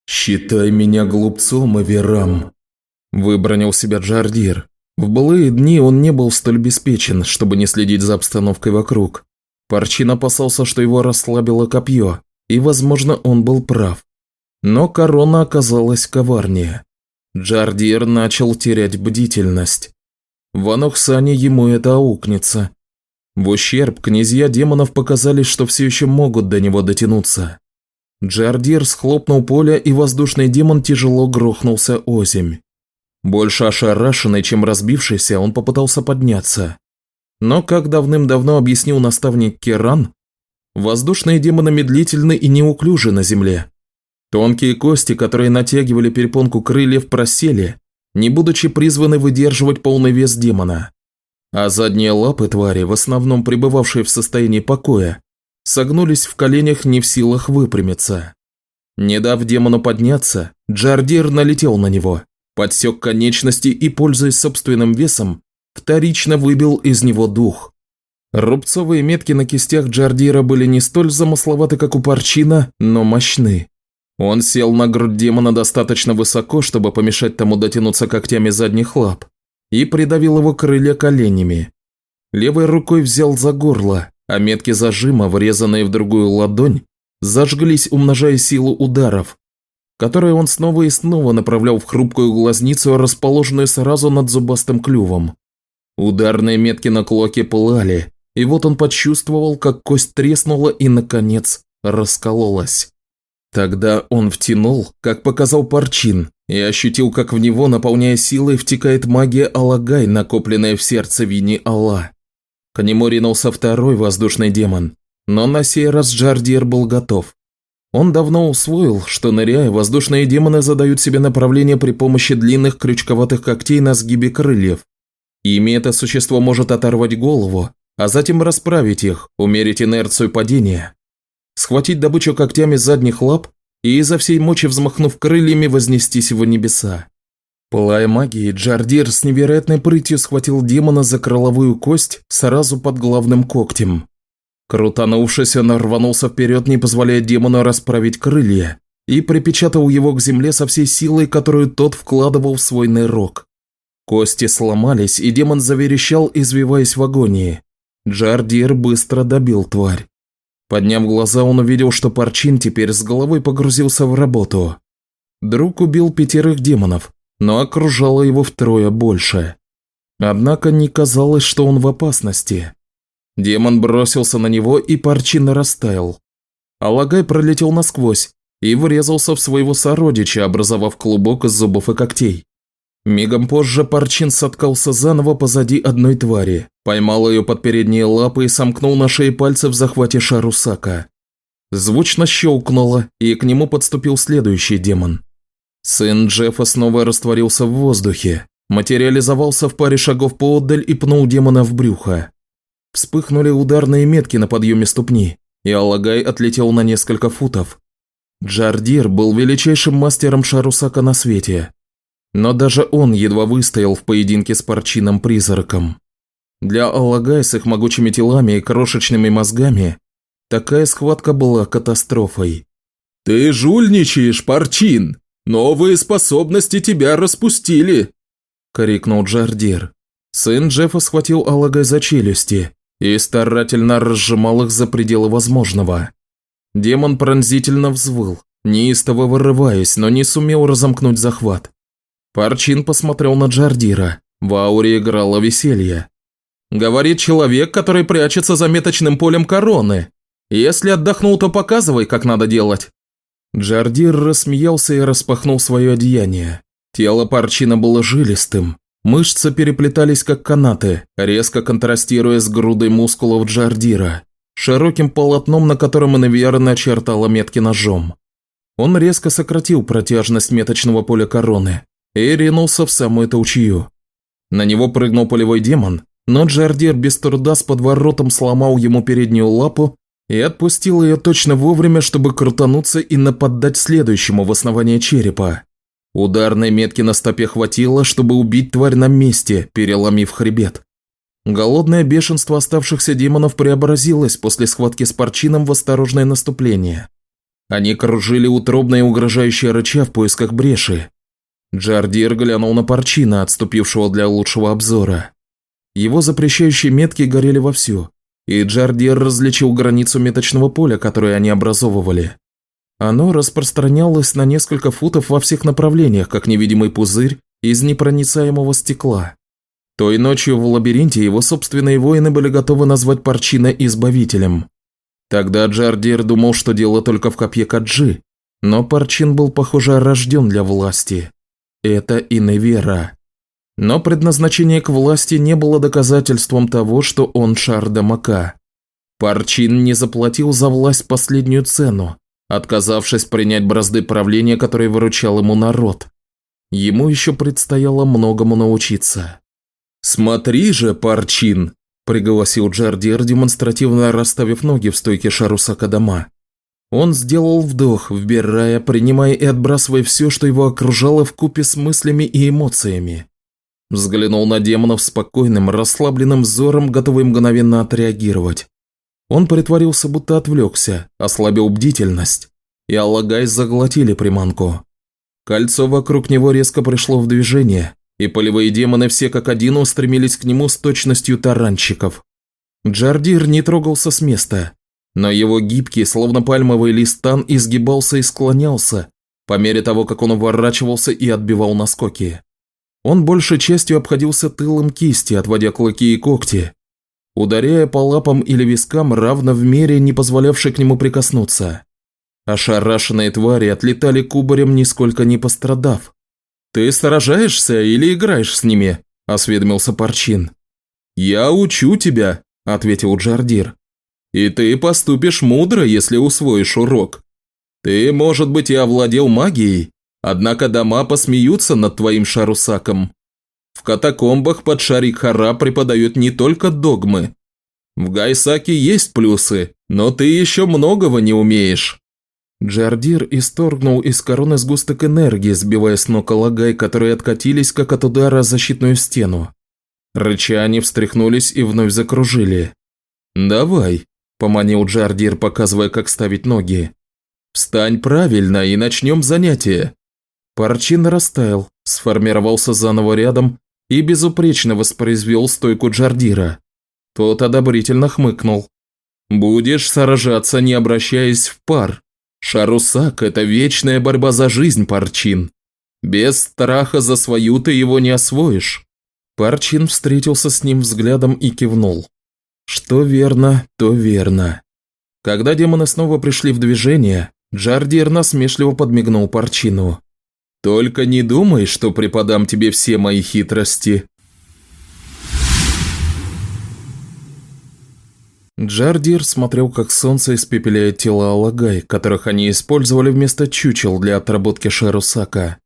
«Считай меня глупцом, Аверам», – выбронил себя Джардир. В былые дни он не был столь обеспечен, чтобы не следить за обстановкой вокруг. Парчин опасался, что его расслабило копье, и, возможно, он был прав. Но корона оказалась коварнее. Джардир начал терять бдительность. В Анохсане ему это аукнется. В ущерб князья демонов показались, что все еще могут до него дотянуться. Джардир схлопнул поле, и воздушный демон тяжело грохнулся озимь. Больше ошарашенный, чем разбившийся, он попытался подняться. Но, как давным-давно объяснил наставник Керан, воздушные демоны медлительны и неуклюжи на земле. Тонкие кости, которые натягивали перепонку крыльев, просели, не будучи призваны выдерживать полный вес демона. А задние лапы твари, в основном пребывавшие в состоянии покоя, согнулись в коленях не в силах выпрямиться. Не дав демону подняться, Джардир налетел на него, подсек конечности и, пользуясь собственным весом, вторично выбил из него дух. Рубцовые метки на кистях Джардира были не столь замысловаты, как у Парчина, но мощны. Он сел на грудь демона достаточно высоко, чтобы помешать тому дотянуться когтями задних лап, и придавил его крылья коленями. Левой рукой взял за горло, а метки зажима, врезанные в другую ладонь, зажглись, умножая силу ударов, которые он снова и снова направлял в хрупкую глазницу, расположенную сразу над зубастым клювом. Ударные метки на клоке пылали, и вот он почувствовал, как кость треснула и, наконец, раскололась. Тогда он втянул, как показал Парчин, и ощутил, как в него, наполняя силой, втекает магия Алагай, накопленная в сердце Вини Алла. К нему ринулся второй воздушный демон, но на сей раз Джардир был готов. Он давно усвоил, что ныряя, воздушные демоны задают себе направление при помощи длинных крючковатых когтей на сгибе крыльев. Ими это существо может оторвать голову, а затем расправить их, умерить инерцию падения, схватить добычу когтями задних лап и изо всей мочи взмахнув крыльями вознестись в небеса. Пылая магией, Джардир с невероятной прытью схватил демона за крыловую кость сразу под главным когтем. Крутанувшись, он рванулся вперед, не позволяя демону расправить крылья, и припечатал его к земле со всей силой, которую тот вкладывал в свой нырок. Кости сломались, и демон заверещал, извиваясь в агонии. Джардир быстро добил тварь. Подняв глаза, он увидел, что Парчин теперь с головой погрузился в работу. Друг убил пятерых демонов, но окружало его втрое больше. Однако не казалось, что он в опасности. Демон бросился на него, и Парчин растаял. Алагай пролетел насквозь и врезался в своего сородича, образовав клубок из зубов и когтей. Мигом позже Парчин соткался заново позади одной твари, поймал ее под передние лапы и сомкнул на шее пальцы в захвате Шарусака. Звучно щелкнуло, и к нему подступил следующий демон. Сын Джеффа снова растворился в воздухе, материализовался в паре шагов поотдаль и пнул демона в брюхо. Вспыхнули ударные метки на подъеме ступни, и Алагай отлетел на несколько футов. Джардир был величайшим мастером Шарусака на свете, но даже он едва выстоял в поединке с парчином-призраком. Для Аллагай с их могучими телами и крошечными мозгами такая схватка была катастрофой. «Ты жульничаешь, Парчин! Новые способности тебя распустили!» – крикнул Джардир. Сын Джеффа схватил Аллагай за челюсти и старательно разжимал их за пределы возможного. Демон пронзительно взвыл, неистово вырываясь, но не сумел разомкнуть захват. Парчин посмотрел на Джардира. В ауре играло веселье. «Говорит человек, который прячется за меточным полем короны. Если отдохнул, то показывай, как надо делать». Джардир рассмеялся и распахнул свое одеяние. Тело Парчина было жилистым. Мышцы переплетались как канаты, резко контрастируя с грудой мускулов Джардира, широким полотном, на котором Инвера начертала метки ножом. Он резко сократил протяжность меточного поля короны, и ринулся в самую толчью. На него прыгнул полевой демон, но Джардир без труда с подворотом сломал ему переднюю лапу и отпустил ее точно вовремя, чтобы крутануться и нападать следующему в основание черепа. Ударной метки на стопе хватило, чтобы убить тварь на месте, переломив хребет. Голодное бешенство оставшихся демонов преобразилось после схватки с Парчином в осторожное наступление. Они кружили утробно и угрожающе рыча в поисках бреши, Джардир глянул на Парчина, отступившего для лучшего обзора. Его запрещающие метки горели вовсю, и Джардир различил границу меточного поля, которое они образовывали. Оно распространялось на несколько футов во всех направлениях, как невидимый пузырь из непроницаемого стекла. Той ночью в лабиринте его собственные воины были готовы назвать Парчина избавителем. Тогда Джардир думал, что дело только в копье Каджи, но Парчин был, похоже, рожден для власти. Это Иневера. Но предназначение к власти не было доказательством того, что он Шардамака. Парчин не заплатил за власть последнюю цену, отказавшись принять бразды правления, которые выручал ему народ. Ему еще предстояло многому научиться. «Смотри же, Парчин!» – пригласил Джардир, демонстративно расставив ноги в стойке Шарусака дома. Он сделал вдох, вбирая, принимая и отбрасывая все, что его окружало в купе с мыслями и эмоциями. Взглянул на демонов спокойным, расслабленным взором, готовый мгновенно отреагировать. Он притворился, будто отвлекся, ослабил бдительность, и Аллагай заглотили приманку. Кольцо вокруг него резко пришло в движение, и полевые демоны все как один устремились к нему с точностью таранщиков. Джардир не трогался с места, но его гибкий, словно пальмовый листан, изгибался и склонялся, по мере того, как он уворачивался и отбивал наскоки. Он большей частью обходился тылом кисти, отводя клыки и когти, ударяя по лапам или вискам, равно в мере, не позволявшей к нему прикоснуться. Ошарашенные твари отлетали кубарем, нисколько не пострадав. «Ты сражаешься или играешь с ними?» – осведомился Парчин. «Я учу тебя», – ответил Джардир. И ты поступишь мудро, если усвоишь урок. Ты, может быть, и овладел магией, однако дома посмеются над твоим шарусаком. В катакомбах под Шарикхара преподают не только догмы. В Гайсаке есть плюсы, но ты еще многого не умеешь. Джардир исторгнул из короны сгусток энергии, сбивая с ног Алагай, которые откатились, как от удара, защитную стену. Рыча встряхнулись и вновь закружили. «Давай», – поманил Джардир, показывая, как ставить ноги. «Встань правильно и начнем занятие». Парчин растаял, сформировался заново рядом и безупречно воспроизвел стойку Джардира. Тот одобрительно хмыкнул. «Будешь сражаться, не обращаясь в пар. Шарусак – это вечная борьба за жизнь, Парчин. Без страха за свою ты его не освоишь». Парчин встретился с ним взглядом и кивнул. Что верно, то верно. Когда демоны снова пришли в движение, Джардир насмешливо подмигнул Парчину. «Только не думай, что преподам тебе все мои хитрости». Джардир смотрел, как солнце испепеляет тела Алагай, которых они использовали вместо чучел для отработки Шарусака.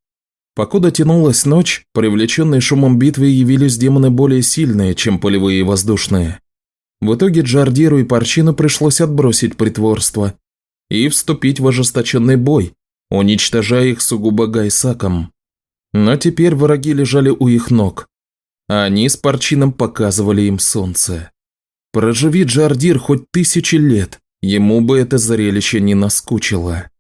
Покуда тянулась ночь, привлеченные шумом битвы явились демоны более сильные, чем полевые и воздушные. В итоге Джардиру и Парчину пришлось отбросить притворство и вступить в ожесточенный бой, уничтожая их сугубо гайсаком. Но теперь враги лежали у их ног, а они с Парчином показывали им солнце. Проживи Джардир хоть тысячи лет, ему бы это зрелище не наскучило.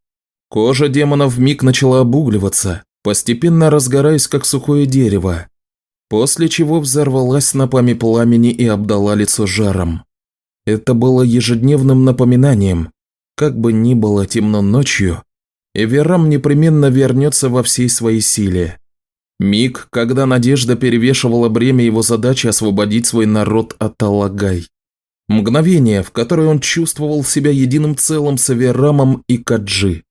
Кожа демона вмиг начала обугливаться, постепенно разгораясь, как сухое дерево, после чего взорвалась снопами пламени и обдала лицо жаром. Это было ежедневным напоминанием, как бы ни было темно ночью, Эверам непременно вернется во всей своей силе. Миг, когда надежда перевешивала бремя его задачи освободить свой народ от Алагай. Мгновение, в которое он чувствовал себя единым целым с Эверамом и Каджи.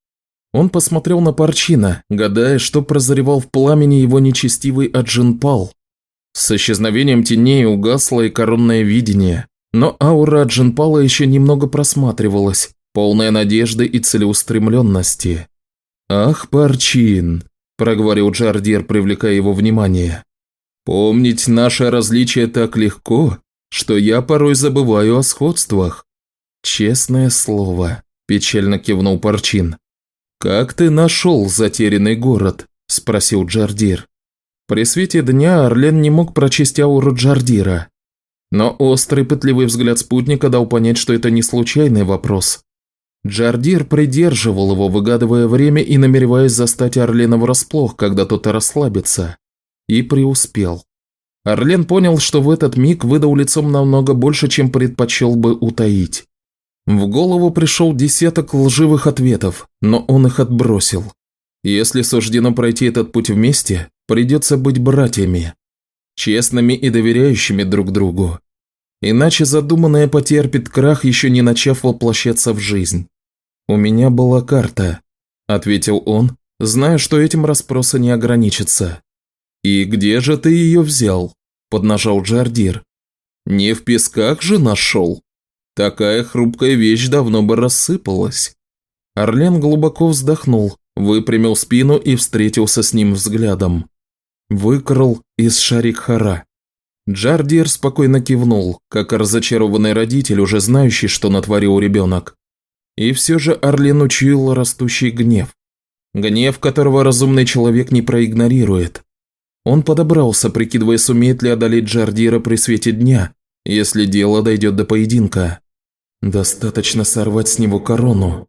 Он посмотрел на Парчина, гадая, что прозревал в пламени его нечестивый Аджинпал, с исчезновением теней угасло и коронное видение, но аура Джинпала еще немного просматривалась, полная надежды и целеустремленности. «Ах, Парчин!» – проговорил Джардир, привлекая его внимание. «Помнить наше различие так легко, что я порой забываю о сходствах». «Честное слово», – печально кивнул Парчин. «Как ты нашел затерянный город?» – спросил Джардир. При свете дня Орлен не мог прочесть ауру Джардира. Но острый пытливый взгляд спутника дал понять, что это не случайный вопрос. Джардир придерживал его, выгадывая время и намереваясь застать Орлена врасплох, когда тот расслабится. И преуспел. Орлен понял, что в этот миг выдал лицом намного больше, чем предпочел бы утаить. В голову пришел десяток лживых ответов, но он их отбросил. Если суждено пройти этот путь вместе, Придется быть братьями, честными и доверяющими друг другу. Иначе задуманное потерпит крах, еще не начав воплощаться в жизнь. «У меня была карта», – ответил он, зная, что этим расспросы не ограничатся. «И где же ты ее взял?» – поднажал Джардир. «Не в песках же нашел? Такая хрупкая вещь давно бы рассыпалась». Орлен глубоко вздохнул, выпрямил спину и встретился с ним взглядом. Выкрал из Шарикхара. Джардир спокойно кивнул, как разочарованный родитель, уже знающий, что натворил ребенок. И все же Орлен учуял растущий гнев. Гнев, которого разумный человек не проигнорирует. Он подобрался, прикидывая, сумеет ли одолеть Джардира при свете дня, если дело дойдет до поединка. «Достаточно сорвать с него корону», –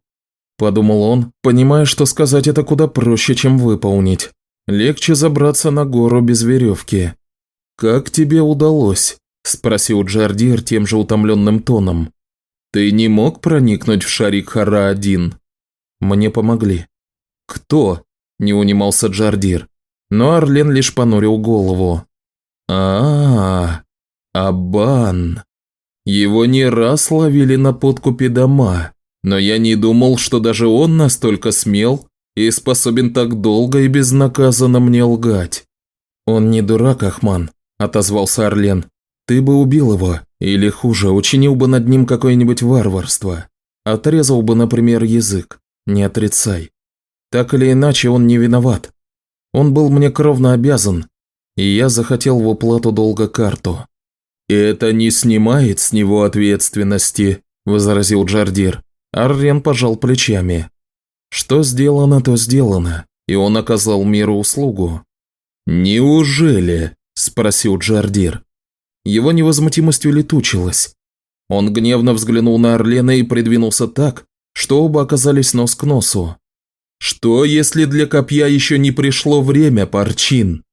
подумал он, понимая, что сказать это куда проще, чем выполнить. Легче забраться на гору без веревки. «Как тебе удалось?» – спросил Джардир тем же утомленным тоном. «Ты не мог проникнуть в шарик Хара-1?» «Мне помогли». «Кто?» – не унимался Джардир. Но Арлен лишь понурил голову. а, -а, -а Абан. Его не раз ловили на подкупе дома, но я не думал, что даже он настолько смел и способен так долго и безнаказанно мне лгать. Он не дурак, Ахман, отозвался Орлен. Ты бы убил его, или хуже, учинил бы над ним какое-нибудь варварство. Отрезал бы, например, язык. Не отрицай. Так или иначе, он не виноват. Он был мне кровно обязан, и я захотел в уплату долга карту. «Это не снимает с него ответственности», – возразил Джардир. Аррен пожал плечами. «Что сделано, то сделано, и он оказал миру услугу». «Неужели?» – спросил Джардир. Его невозмутимость улетучилась. Он гневно взглянул на Орлена и придвинулся так, что оба оказались нос к носу. «Что, если для копья еще не пришло время, Парчин?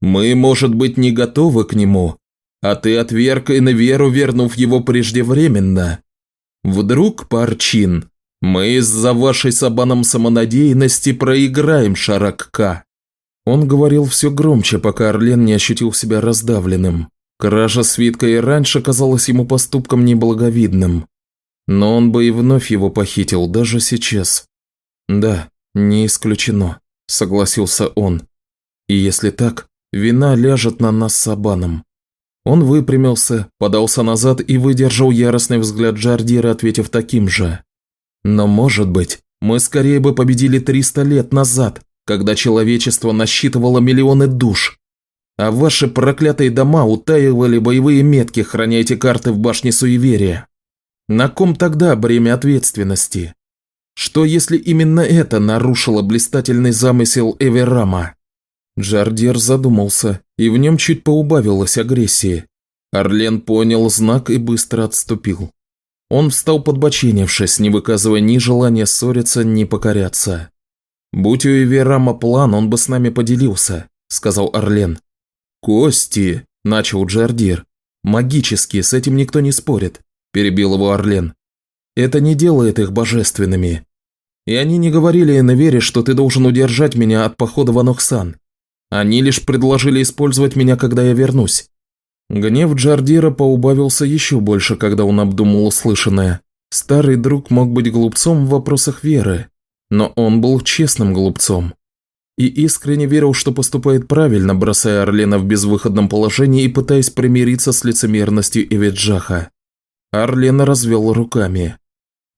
Мы, может быть, не готовы к нему, а ты отверг и на веру, вернув его преждевременно. Вдруг, Парчин, мы из-за вашей сабаном самонадеянности проиграем Шаракка?» Он говорил все громче, пока Орлен не ощутил себя раздавленным. Кража свитка и раньше казалась ему поступком неблаговидным. Но он бы и вновь его похитил, даже сейчас. «Да, не исключено», – согласился он. «И если так, вина ляжет на нас с Абаном. Он выпрямился, подался назад и выдержал яростный взгляд Джардира, ответив таким же. «Но, может быть, мы скорее бы победили 300 лет назад, когда человечество насчитывало миллионы душ. А ваши проклятые дома утаивали боевые метки, храня эти карты в башне суеверия. На ком тогда бремя ответственности? Что если именно это нарушило блистательный замысел Эверама?» Джардир задумался, и в нем чуть поубавилось агрессии. Орлен понял знак и быстро отступил. Он встал подбоченившись, не выказывая ни желания ссориться, ни покоряться. «Будь у Эверама план, он бы с нами поделился», – сказал Орлен. «Кости», – начал Джардир. «Магические, с этим никто не спорит», – перебил его Орлен. «Это не делает их божественными. И они не говорили на вере, что ты должен удержать меня от похода в Анохсан. Они лишь предложили использовать меня, когда я вернусь. Гнев Джардира поубавился еще больше, когда он обдумал услышанное. Старый друг мог быть глупцом в вопросах веры, но он был честным глупцом. И искренне верил, что поступает правильно, бросая Орлена в безвыходном положении и пытаясь примириться с лицемерностью Эвиджаха. Орлена развел руками.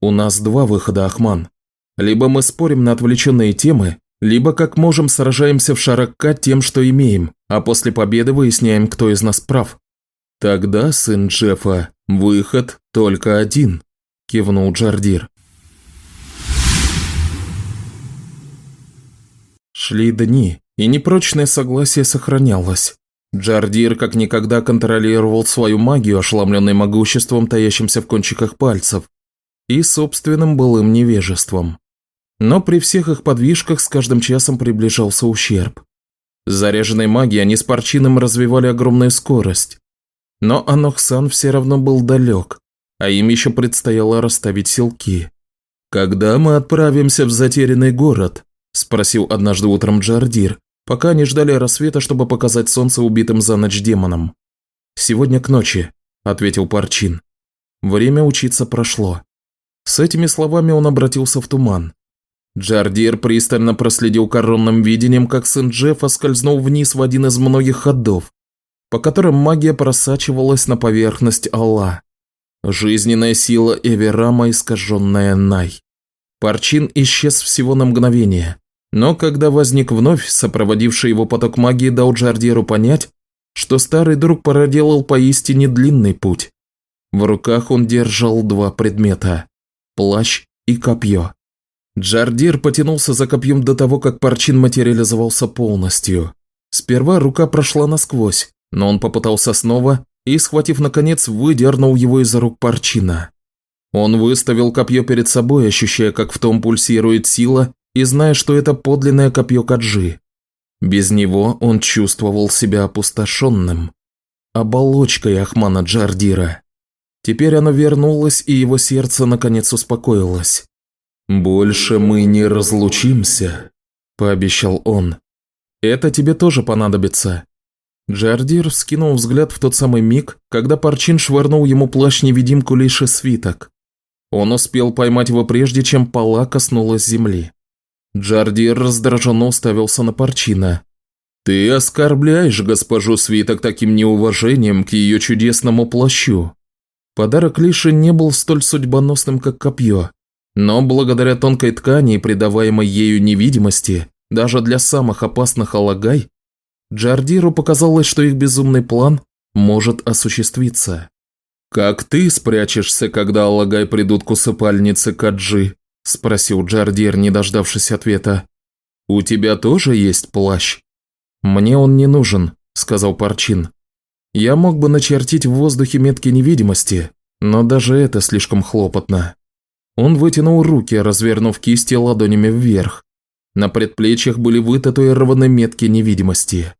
«У нас два выхода, Ахман. Либо мы спорим на отвлеченные темы, либо как можем сражаемся в Шаракка тем, что имеем, а после победы выясняем, кто из нас прав. Тогда, сын Джеффа, выход только один, кивнул Джардир. Шли дни, и непрочное согласие сохранялось. Джардир как никогда контролировал свою магию, ошеломленной могуществом, таящимся в кончиках пальцев, и собственным былым невежеством. Но при всех их подвижках с каждым часом приближался ущерб. Заряженной магией они с Парчином развивали огромную скорость. Но Анохсан все равно был далек, а им еще предстояло расставить силки. «Когда мы отправимся в затерянный город?» – спросил однажды утром Джардир, пока они ждали рассвета, чтобы показать солнце убитым за ночь демонам. «Сегодня к ночи», – ответил Парчин. Время учиться прошло. С этими словами он обратился в туман. Джардир пристально проследил коронным видением, как сын Джеффа скользнул вниз в один из многих ходов, по которым магия просачивалась на поверхность Алла. Жизненная сила Эверама, искаженная Най. Парчин исчез всего на мгновение, но когда возник вновь, сопроводивший его поток магии дал Джардиру понять, что старый друг проделал поистине длинный путь. В руках он держал два предмета – плащ и копье. Джардир потянулся за копьем до того, как Парчин материализовался полностью. Сперва рука прошла насквозь, но он попытался снова и, схватив наконец, выдернул его из рук Парчина. Он выставил копье перед собой, ощущая, как в том пульсирует сила, и зная, что это подлинное копье Каджи. Без него он чувствовал себя опустошенным. Оболочкой Ахмана Джардира. Теперь оно вернулось, и его сердце наконец успокоилось. «Больше мы не разлучимся», – пообещал он. «Это тебе тоже понадобится». Джардир вскинул взгляд в тот самый миг, когда Парчин швырнул ему плащ-невидимку лишь свиток. Он успел поймать его прежде, чем пола коснулась земли. Джардир раздраженно уставился на Парчина. «Ты оскорбляешь госпожу Свиток таким неуважением к ее чудесному плащу». Подарок Лиши не был столь судьбоносным, как копье, но благодаря тонкой ткани и придаваемой ею невидимости, даже для самых опасных алагай, Джардиру показалось, что их безумный план может осуществиться. «Как ты спрячешься, когда Алагай придут к усыпальнице Каджи?» – спросил Джардир, не дождавшись ответа. «У тебя тоже есть плащ?» «Мне он не нужен», – сказал Парчин. «Я мог бы начертить в воздухе метки невидимости, но даже это слишком хлопотно». Он вытянул руки, развернув кисти ладонями вверх. На предплечьях были вытатуированы метки невидимости.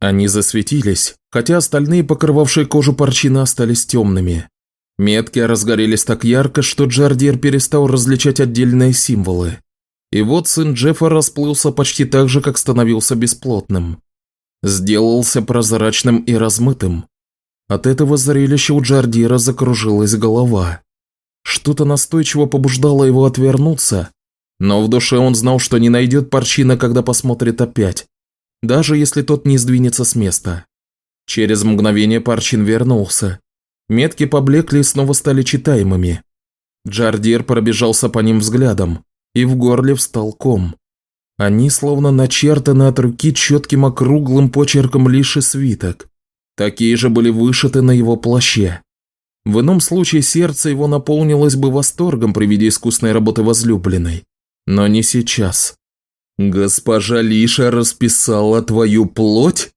Они засветились, хотя остальные, покрывавшие кожу парчины, остались темными. Метки разгорелись так ярко, что Джардир перестал различать отдельные символы. И вот сын Джеффа расплылся почти так же, как становился бесплотным. Сделался прозрачным и размытым. От этого зрелища у Джардира закружилась голова. Что-то настойчиво побуждало его отвернуться, но в душе он знал, что не найдет Парчина, когда посмотрит опять даже если тот не сдвинется с места. Через мгновение Парчин вернулся. Метки поблекли и снова стали читаемыми. Джардир пробежался по ним взглядом, и в горле встал ком. Они словно начертаны от руки четким округлым почерком лишь и свиток. Такие же были вышиты на его плаще. В ином случае сердце его наполнилось бы восторгом при виде искусной работы возлюбленной. Но не сейчас. «Госпожа Лиша расписала твою плоть?»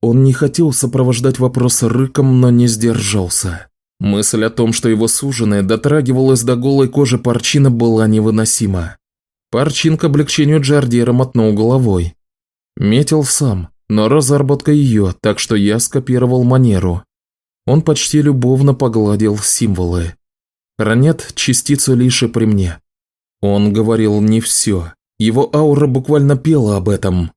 Он не хотел сопровождать вопрос рыком, но не сдержался. Мысль о том, что его суженая дотрагивалась до голой кожи Парчина, была невыносима. Парчин к облегчению Джардира мотнул головой. Метил сам, но разработка ее, так что я скопировал манеру. Он почти любовно погладил символы. Ранет частицу Лиши при мне. Он говорил не все. Его аура буквально пела об этом.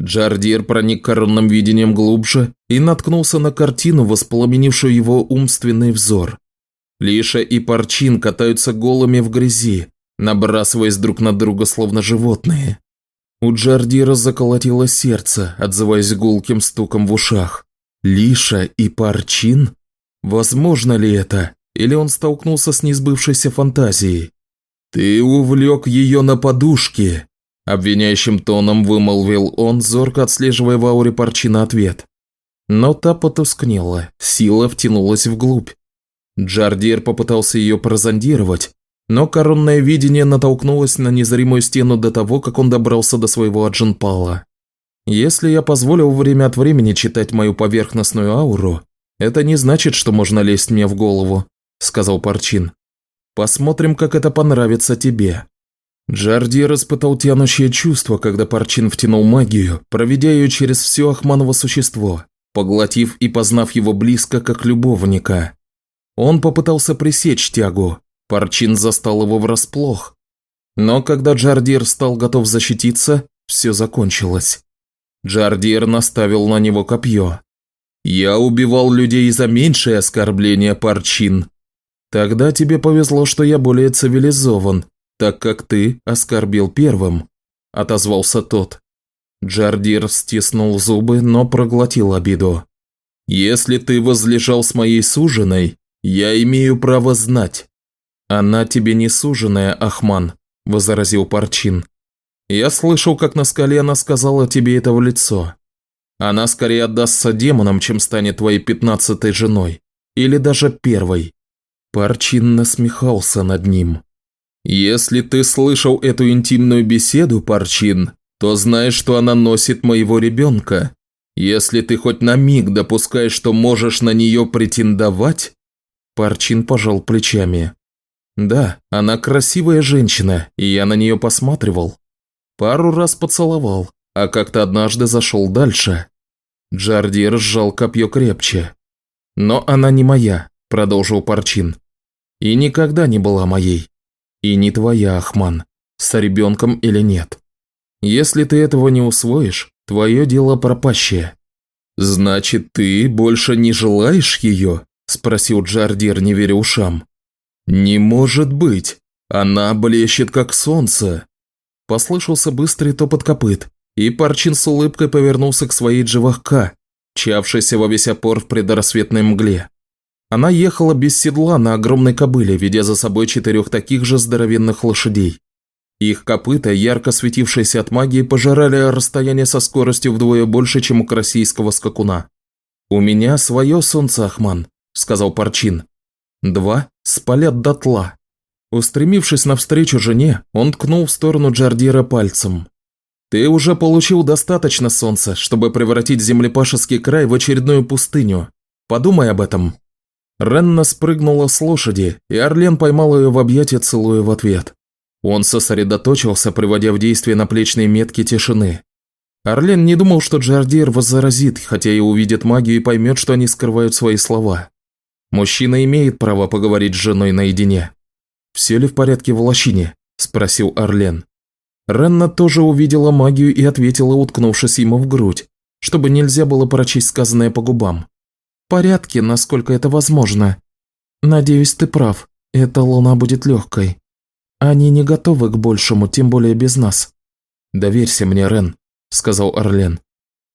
Джардир проник коронным видением глубже и наткнулся на картину, воспламенившую его умственный взор. Лиша и Парчин катаются голыми в грязи, набрасываясь друг на друга словно животные. У Джардира заколотило сердце, отзываясь гулким стуком в ушах. Лиша и Парчин? Возможно ли это? Или он столкнулся с несбывшейся фантазией? «Ты увлек ее на подушке», – обвиняющим тоном вымолвил он, зорко отслеживая в ауре Парчина ответ. Но та потускнела, сила втянулась вглубь. Джардир попытался ее прозондировать, но коронное видение натолкнулось на незримую стену до того, как он добрался до своего Аджинпала. Если я позволил время от времени читать мою поверхностную ауру, это не значит, что можно лезть мне в голову, сказал Парчин. Посмотрим, как это понравится тебе». Джарди распытал тянущее чувство, когда Парчин втянул магию, проведя ее через все Ахманово существо, поглотив и познав его близко, как любовника. Он попытался пресечь тягу, Парчин застал его врасплох. Но когда Джардир стал готов защититься, все закончилось. Джардир наставил на него копье. «Я убивал людей за меньшее оскорбление, Парчин», Тогда тебе повезло, что я более цивилизован, так как ты оскорбил первым», – отозвался тот. Джардир стиснул зубы, но проглотил обиду. «Если ты возлежал с моей суженой, я имею право знать». «Она тебе не суженая, Ахман», – возразил Парчин. «Я слышал, как на скале она сказала тебе это в лицо. Она скорее отдастся демонам, чем станет твоей пятнадцатой женой. Или даже первой. Парчин насмехался над ним. Если ты слышал эту интимную беседу, Парчин, то знаешь, что она носит моего ребенка. Если ты хоть на миг допускаешь, что можешь на нее претендовать...» Парчин пожал плечами. «Да, она красивая женщина, и я на нее посматривал. Пару раз поцеловал, а как-то однажды зашел дальше. Джардир сжал копье крепче. «Но она не моя», – продолжил Парчин. «И никогда не была моей. И не твоя, Ахман, с ребенком или нет. Если ты этого не усвоишь, твое дело пропащее». «Значит, ты больше не желаешь ее?» – спросил Джардир, не веря ушам. «Не может быть! Она блещет, как солнце!» Послышался быстрый топот копыт, и Парчин с улыбкой повернулся к своей Дживахка, чавшейся во весь опор в предрассветной мгле. Она ехала без седла на огромной кобыле, ведя за собой четырех таких же здоровенных лошадей. Их копыта, ярко светившиеся от магии, пожирали расстояние со скоростью вдвое больше, чем у российского скакуна. «У меня свое солнце, Ахман», – сказал Парчин. «Два спалят дотла». Устремившись навстречу жене, он ткнул в сторону Джардира пальцем. Ты уже получил достаточно солнца, чтобы превратить землепашеский край в очередную пустыню. Подумай об этом». Ренна спрыгнула с лошади, и Орлен поймал ее в объятия, целуя в ответ. Он сосредоточился, приводя в действие наплечные метки тишины. Орлен не думал, что Джардир воззаразит, хотя и увидит магию и поймет, что они скрывают свои слова. Мужчина имеет право поговорить с женой наедине. «Все ли в порядке в лощине?» – спросил Орлен. Ренна тоже увидела магию и ответила, уткнувшись ему в грудь, чтобы нельзя было прочесть сказанное по губам. «В порядке, насколько это возможно. Надеюсь, ты прав, эта луна будет легкой. Они не готовы к большему, тем более без нас». «Доверься мне, Рен», – сказал Орлен.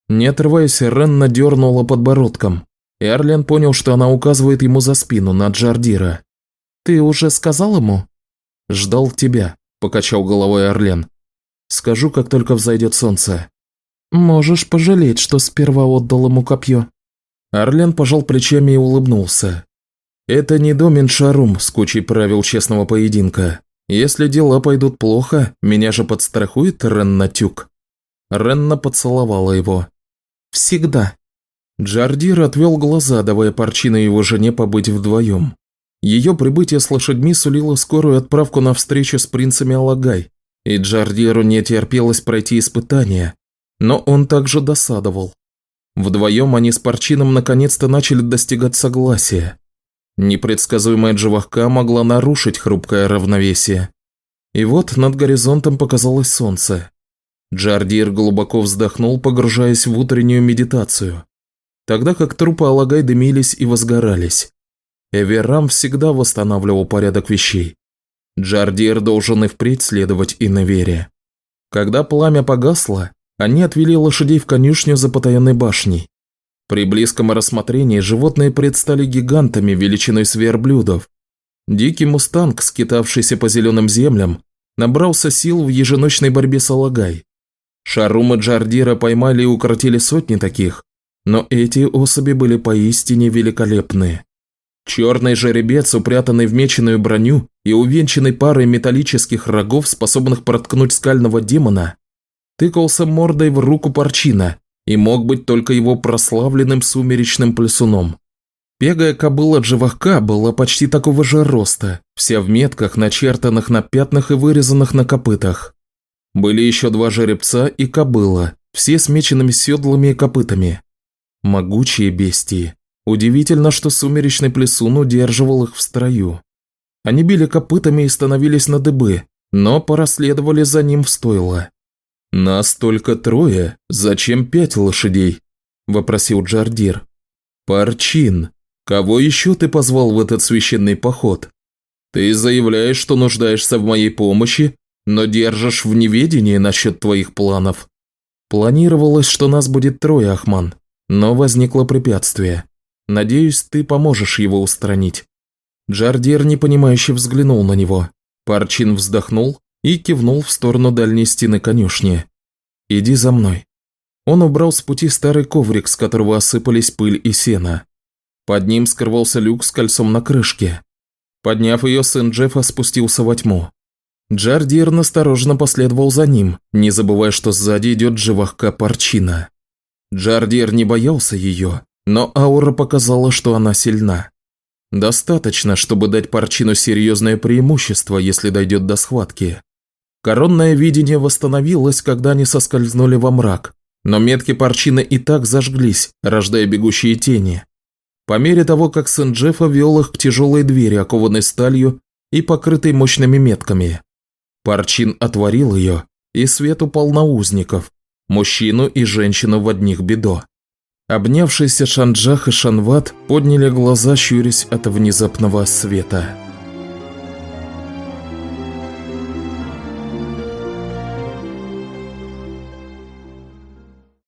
Не отрываясь, Ренна дернула подбородком, и Орлен понял, что она указывает ему за спину на Джардира. «Ты уже сказал ему?» «Ждал тебя», – покачал головой Орлен. Скажу, как только взойдет солнце». «Можешь пожалеть, что сперва отдал ему копье». Орлен пожал плечами и улыбнулся. «Это не Домин Шарум с кучей правил честного поединка. Если дела пойдут плохо, меня же подстрахует Ренна Тюк». Ренна поцеловала его. «Всегда». Джардир отвел глаза, давая Парчино и его жене побыть вдвоем. Ее прибытие с лошадьми сулило скорую отправку на встречу с принцами Алагай, и Джардиру не терпелось пройти испытание, но он также досадовал. Вдвоем они с Парчином наконец-то начали достигать согласия. Непредсказуемая Дживахка могла нарушить хрупкое равновесие. И вот над горизонтом показалось солнце. Джардир глубоко вздохнул, погружаясь в утреннюю медитацию, тогда как трупы Алагай дымились и возгорались. Эверам всегда восстанавливал порядок вещей. Джардир должен и впредь следовать и на вере. Когда пламя погасло, они отвели лошадей в конюшню за потаенной башней. При близком рассмотрении животные предстали гигантами величиной с верблюдов. Дикий мустанг, скитавшийся по зеленым землям, набрался сил в еженочной борьбе с Алагай. Шарум и Джардира поймали и укротили сотни таких, но эти особи были поистине великолепные. Черный жеребец, упрятанный в меченую броню и увенчанный парой металлических рогов, способных проткнуть скального демона, тыкался мордой в руку Парчина и мог быть только его прославленным сумеречным плесуном. Пегая кобыла Дживахка была почти такого же роста, вся в метках, начертанных на пятнах и вырезанных на копытах. Были еще два жеребца и кобыла, все с меченными седлами и копытами. Могучие бестии. Удивительно, что сумеречный плесун удерживал их в строю. Они били копытами и становились на дыбы, но пороследовали за ним в стойло. «Нас только трое, зачем пять лошадей?» – вопросил Джардир. «Парчин, кого еще ты позвал в этот священный поход? Ты заявляешь, что нуждаешься в моей помощи, но держишь в неведении насчет твоих планов. Планировалось, что нас будет трое, Ахман, но возникло препятствие. Надеюсь, ты поможешь его устранить». Джардир непонимающе взглянул на него. Парчин вздохнул и кивнул в сторону дальней стены конюшни. «Иди за мной». Он убрал с пути старый коврик, с которого осыпались пыль и сено. Под ним скрывался люк с кольцом на крышке. Подняв ее, сын Джеффа спустился во тьму. Джардир настороженно последовал за ним, не забывая, что сзади идет живахка Парчина. Джардир не боялся ее, но аура показала, что она сильна. Достаточно, чтобы дать Парчину серьезное преимущество, если дойдет до схватки. Коронное видение восстановилось, когда они соскользнули во мрак, но метки Парчины и так зажглись, рождая бегущие тени. По мере того, как сын Джеффа вел их к тяжелой двери, окованной сталью и покрытой мощными метками. Парчин отворил ее, и свет упал на узников, мужчину и женщину в одних бедо. Обнявшиеся Шанджах и Шанват подняли глаза, щурясь от внезапного света.